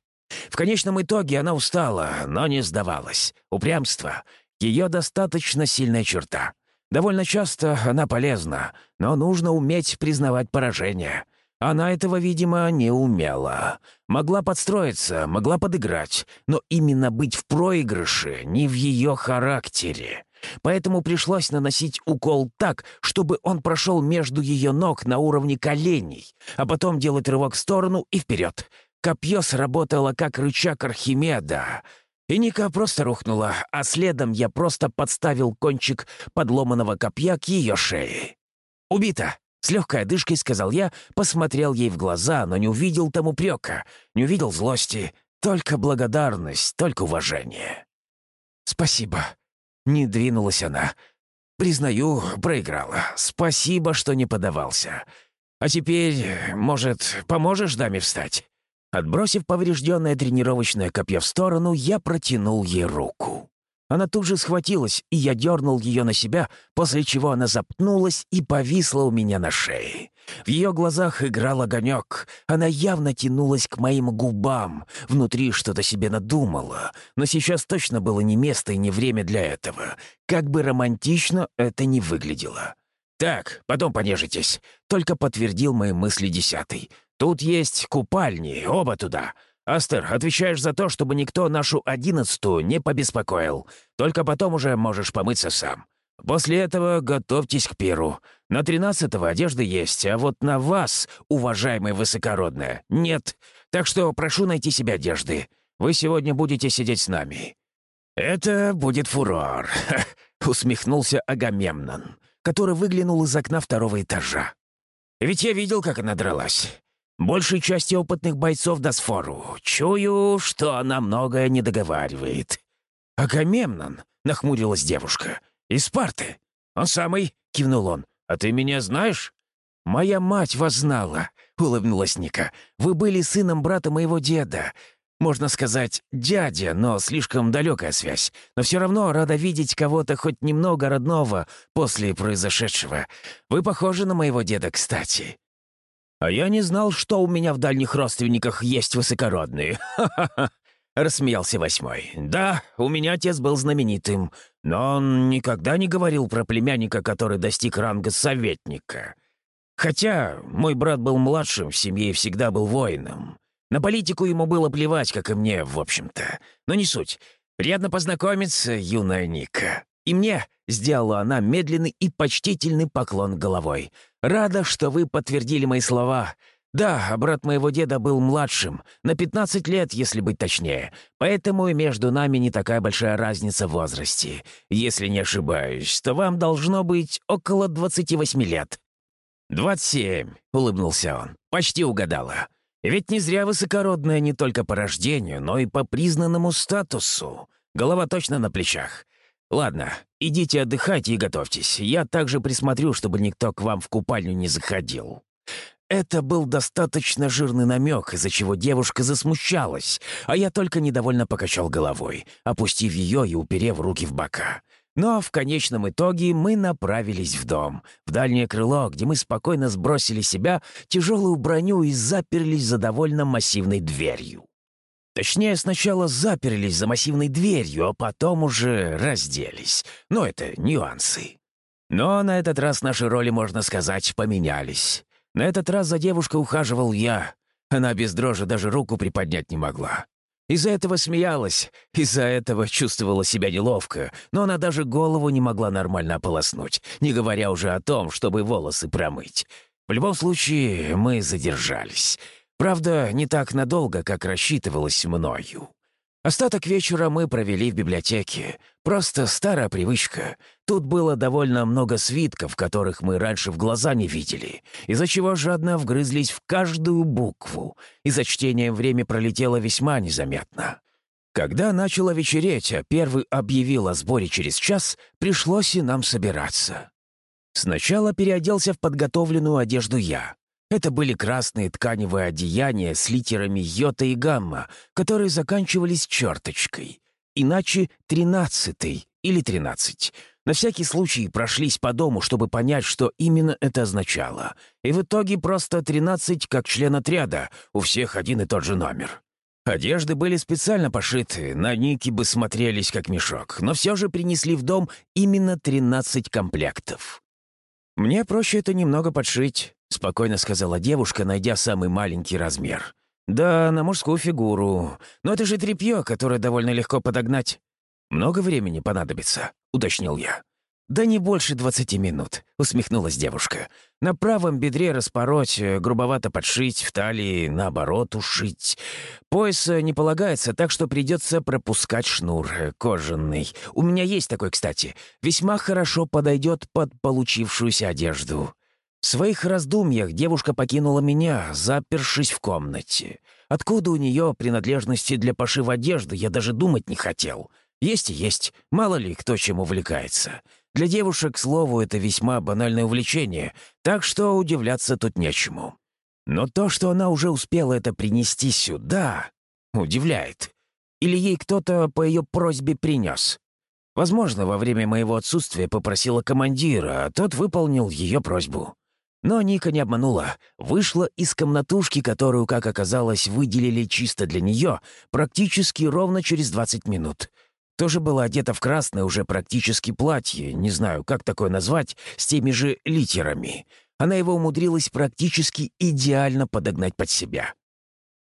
В конечном итоге она устала, но не сдавалась. Упрямство — ее достаточно сильная черта. Довольно часто она полезна, но нужно уметь признавать поражение. Она этого, видимо, не умела. Могла подстроиться, могла подыграть, но именно быть в проигрыше не в ее характере. Поэтому пришлось наносить укол так, чтобы он прошел между ее ног на уровне коленей, а потом делать рывок в сторону и вперед. Копье сработало как рычаг Архимеда. И Ника просто рухнула, а следом я просто подставил кончик подломанного копья к ее шее. «Убита!» — с легкой одышкой сказал я, посмотрел ей в глаза, но не увидел там упрека, не увидел злости, только благодарность, только уважение. «Спасибо», не двинулась она. «Признаю, проиграла. Спасибо, что не подавался. А теперь, может, поможешь даме встать?» Отбросив поврежденное тренировочное копье в сторону, я протянул ей руку. Она тут же схватилась, и я дернул ее на себя, после чего она запнулась и повисла у меня на шее. В ее глазах играл огонек. Она явно тянулась к моим губам. Внутри что-то себе надумала. Но сейчас точно было не место и не время для этого. Как бы романтично это ни выглядело. «Так, потом понежитесь», — только подтвердил мои мысли десятый. «Тут есть купальни, оба туда. Астер, отвечаешь за то, чтобы никто нашу одиннадцатую не побеспокоил. Только потом уже можешь помыться сам. После этого готовьтесь к пиру. На тринадцатого одежда есть, а вот на вас, уважаемая высокородная, нет. Так что прошу найти себе одежды. Вы сегодня будете сидеть с нами». «Это будет фурор», — усмехнулся Агамемнон, который выглянул из окна второго этажа. «Ведь я видел, как она дралась. Большей части опытных бойцов до сфору. Чую, что она многое не договаривает». «Агамемнон», — нахмурилась девушка, — «Из Спарты». «Он самый», — кивнул он. «А ты меня знаешь?» «Моя мать вас знала», — улыбнулась Ника. «Вы были сыном брата моего деда. Можно сказать, дядя, но слишком далекая связь. Но все равно рада видеть кого-то хоть немного родного после произошедшего. Вы похожи на моего деда, кстати». «А я не знал, что у меня в дальних родственниках есть высокородные. Ха-ха-ха!» — рассмеялся восьмой. «Да, у меня отец был знаменитым, но он никогда не говорил про племянника, который достиг ранга советника. Хотя мой брат был младшим в семье и всегда был воином. На политику ему было плевать, как и мне, в общем-то. Но не суть. Приятно познакомиться, юная Ника. И мне сделала она медленный и почтительный поклон головой. Рада, что вы подтвердили мои слова. «Да, брат моего деда был младшим, на 15 лет, если быть точнее, поэтому между нами не такая большая разница в возрасте. Если не ошибаюсь, то вам должно быть около 28 лет». «27», — улыбнулся он, — «почти угадала. Ведь не зря высокородная не только по рождению, но и по признанному статусу. Голова точно на плечах. Ладно, идите отдыхайте и готовьтесь. Я также присмотрю, чтобы никто к вам в купальню не заходил». Это был достаточно жирный намек, из-за чего девушка засмущалась, а я только недовольно покачал головой, опустив ее и уперев руки в бока. Но в конечном итоге мы направились в дом, в дальнее крыло, где мы спокойно сбросили себя тяжелую броню и заперлись за довольно массивной дверью. Точнее, сначала заперлись за массивной дверью, а потом уже разделись. Но это нюансы. Но на этот раз наши роли, можно сказать, поменялись. На этот раз за девушкой ухаживал я. Она без дрожи даже руку приподнять не могла. Из-за этого смеялась, из-за этого чувствовала себя неловко, но она даже голову не могла нормально ополоснуть, не говоря уже о том, чтобы волосы промыть. В любом случае, мы задержались. Правда, не так надолго, как рассчитывалось мною. Остаток вечера мы провели в библиотеке. Просто старая привычка. Тут было довольно много свитков, которых мы раньше в глаза не видели, из-за чего жадно вгрызлись в каждую букву, и за чтением время пролетело весьма незаметно. Когда начало вечереть, а первый объявил о сборе через час, пришлось и нам собираться. Сначала переоделся в подготовленную одежду я. Это были красные тканевые одеяния с литерами йота и гамма, которые заканчивались черточкой. Иначе тринадцатый или тринадцать. На всякий случай прошлись по дому, чтобы понять, что именно это означало. И в итоге просто тринадцать как член отряда, у всех один и тот же номер. Одежды были специально пошиты, на ники бы смотрелись как мешок, но все же принесли в дом именно тринадцать комплектов. Мне проще это немного подшить. — спокойно сказала девушка, найдя самый маленький размер. «Да, на мужскую фигуру. Но это же тряпье, которое довольно легко подогнать. Много времени понадобится», — уточнил я. «Да не больше двадцати минут», — усмехнулась девушка. «На правом бедре распороть, э, грубовато подшить, в талии, наоборот, ушить. Пояс не полагается, так что придется пропускать шнур э, кожаный. У меня есть такой, кстати. Весьма хорошо подойдет под получившуюся одежду. В своих раздумьях девушка покинула меня, запершись в комнате. Откуда у нее принадлежности для пошива одежды, я даже думать не хотел. Есть и есть, мало ли кто чем увлекается. Для девушек, к слову, это весьма банальное увлечение, так что удивляться тут нечему. Но то, что она уже успела это принести сюда, удивляет. Или ей кто-то по ее просьбе принес. Возможно, во время моего отсутствия попросила командира, а тот выполнил ее просьбу. Но Ника не обманула. Вышла из комнатушки, которую, как оказалось, выделили чисто для нее, практически ровно через 20 минут. Тоже была одета в красное уже практически платье, не знаю, как такое назвать, с теми же литерами. Она его умудрилась практически идеально подогнать под себя.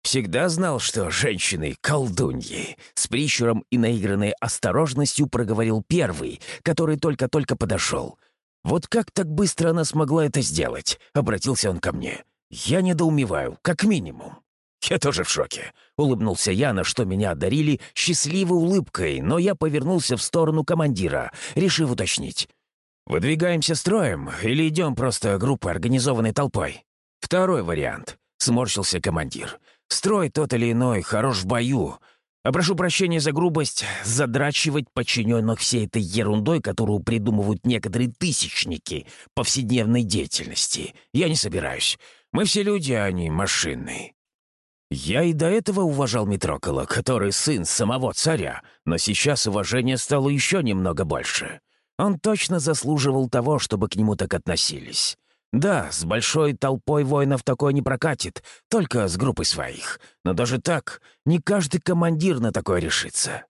Всегда знал, что женщины — колдуньи. С прищуром и наигранной осторожностью проговорил первый, который только-только подошел. «Вот как так быстро она смогла это сделать?» — обратился он ко мне. «Я недоумеваю, как минимум». «Я тоже в шоке», — улыбнулся я, на что меня одарили счастливой улыбкой, но я повернулся в сторону командира, решив уточнить. «Выдвигаемся строем или идем просто группой, организованной толпой?» «Второй вариант», — сморщился командир. «Строй тот или иной хорош в бою, а прошу прощения за грубость, задрачивать подчиненных всей этой ерундой, которую придумывают некоторые тысячники повседневной деятельности. Я не собираюсь. Мы все люди, а не машины. Я и до этого уважал Митрокола, который сын самого царя, но сейчас уважение стало еще немного больше. Он точно заслуживал того, чтобы к нему так относились. Да, с большой толпой воинов такое не прокатит, только с группой своих. Но даже так, не каждый командир на такое решится.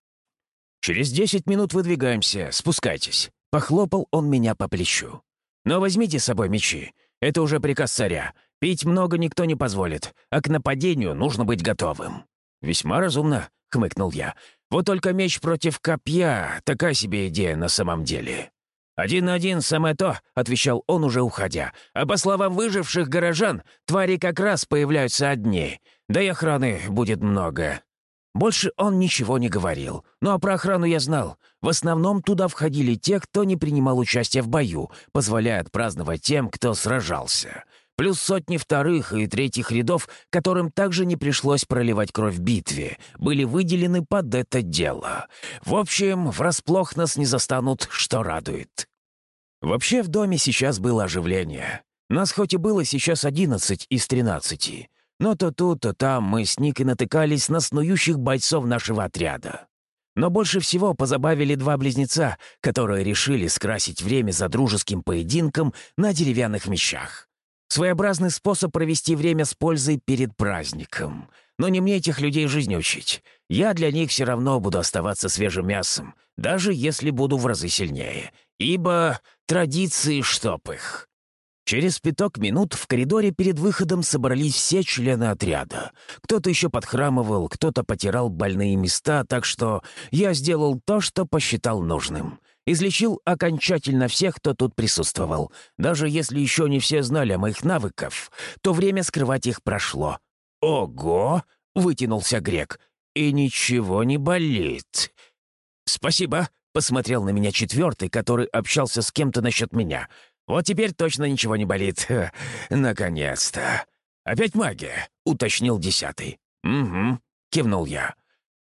«Через десять минут выдвигаемся, спускайтесь», — похлопал он меня по плечу. «Но возьмите с собой мечи. Это уже приказ царя. Пить много никто не позволит, а к нападению нужно быть готовым». «Весьма разумно», — хмыкнул я. «Вот только меч против копья — такая себе идея на самом деле». «Один на один самое то», — отвечал он, уже уходя. «А по словам выживших горожан, твари как раз появляются одни. Да и охраны будет много». Больше он ничего не говорил. Ну а про охрану я знал. В основном туда входили те, кто не принимал участия в бою, позволяя отпраздновать тем, кто сражался плюс сотни вторых и третьих рядов, которым также не пришлось проливать кровь в битве, были выделены под это дело. В общем, врасплох нас не застанут, что радует. Вообще в доме сейчас было оживление. Нас хоть и было сейчас одиннадцать из тринадцати, но то тут, то там мы с Никой натыкались на снующих бойцов нашего отряда. Но больше всего позабавили два близнеца, которые решили скрасить время за дружеским поединком на деревянных мечах. Своеобразный способ провести время с пользой перед праздником. Но не мне этих людей жизни учить. Я для них все равно буду оставаться свежим мясом, даже если буду в разы сильнее. Ибо традиции штоп их. Через пяток минут в коридоре перед выходом собрались все члены отряда. Кто-то еще подхрамывал, кто-то потирал больные места, так что я сделал то, что посчитал нужным. Излечил окончательно всех, кто тут присутствовал. Даже если еще не все знали о моих навыках, то время скрывать их прошло. «Ого!» — вытянулся грек. «И ничего не болит». «Спасибо», — посмотрел на меня четвертый, который общался с кем-то насчет меня. «Вот теперь точно ничего не болит. Наконец-то». «Опять магия», — уточнил десятый. «Угу», — кивнул я.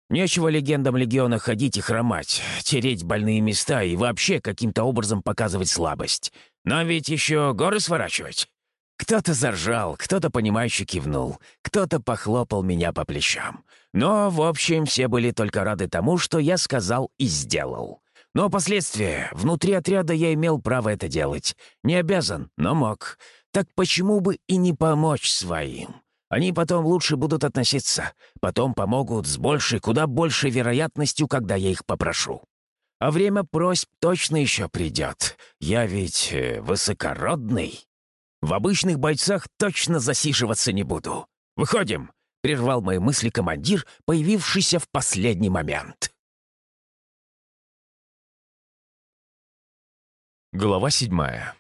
Нечего легендам Легиона ходить и хромать, тереть больные места и вообще каким-то образом показывать слабость. Но ведь еще горы сворачивать. Кто-то заржал, кто-то понимающе кивнул, кто-то похлопал меня по плечам. Но, в общем, все были только рады тому, что я сказал и сделал. Но последствия. Внутри отряда я имел право это делать. Не обязан, но мог. Так почему бы и не помочь своим? Они потом лучше будут относиться, потом помогут с большей, куда большей вероятностью, когда я их попрошу. А время просьб точно еще придет. Я ведь э, высокородный. В обычных бойцах точно засиживаться не буду. Выходим!» — прервал мои мысли командир, появившийся в последний момент. Глава седьмая.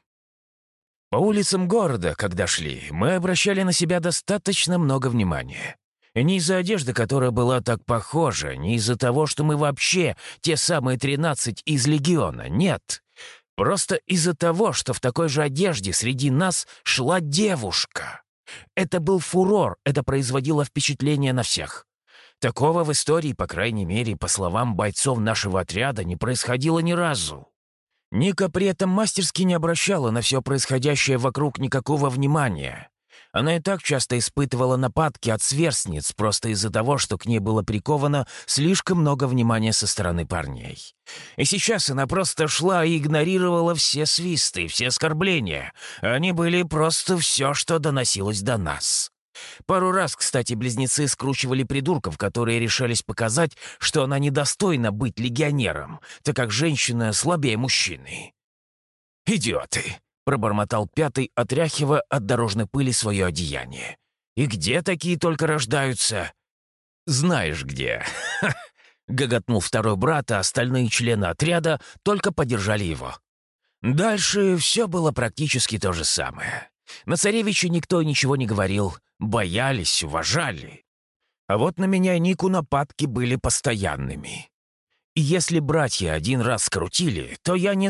По улицам города, когда шли, мы обращали на себя достаточно много внимания. Не из-за одежды, которая была так похожа, не из-за того, что мы вообще те самые тринадцать из Легиона, нет. Просто из-за того, что в такой же одежде среди нас шла девушка. Это был фурор, это производило впечатление на всех. Такого в истории, по крайней мере, по словам бойцов нашего отряда, не происходило ни разу. Ника при этом мастерски не обращала на все происходящее вокруг никакого внимания. Она и так часто испытывала нападки от сверстниц, просто из-за того, что к ней было приковано слишком много внимания со стороны парней. И сейчас она просто шла и игнорировала все свисты, все оскорбления. Они были просто все, что доносилось до нас. Пару раз, кстати, близнецы скручивали придурков, которые решались показать, что она недостойна быть легионером, так как женщина слабее мужчины. «Идиоты!» — пробормотал пятый, отряхивая от дорожной пыли свое одеяние. «И где такие только рождаются?» «Знаешь где!» — гоготнул второй брат, а остальные члены отряда только поддержали его. Дальше все было практически то же самое. На царевича никто ничего не говорил, боялись, уважали. А вот на меня и Нику нападки были постоянными. И если братья один раз скрутили, то я не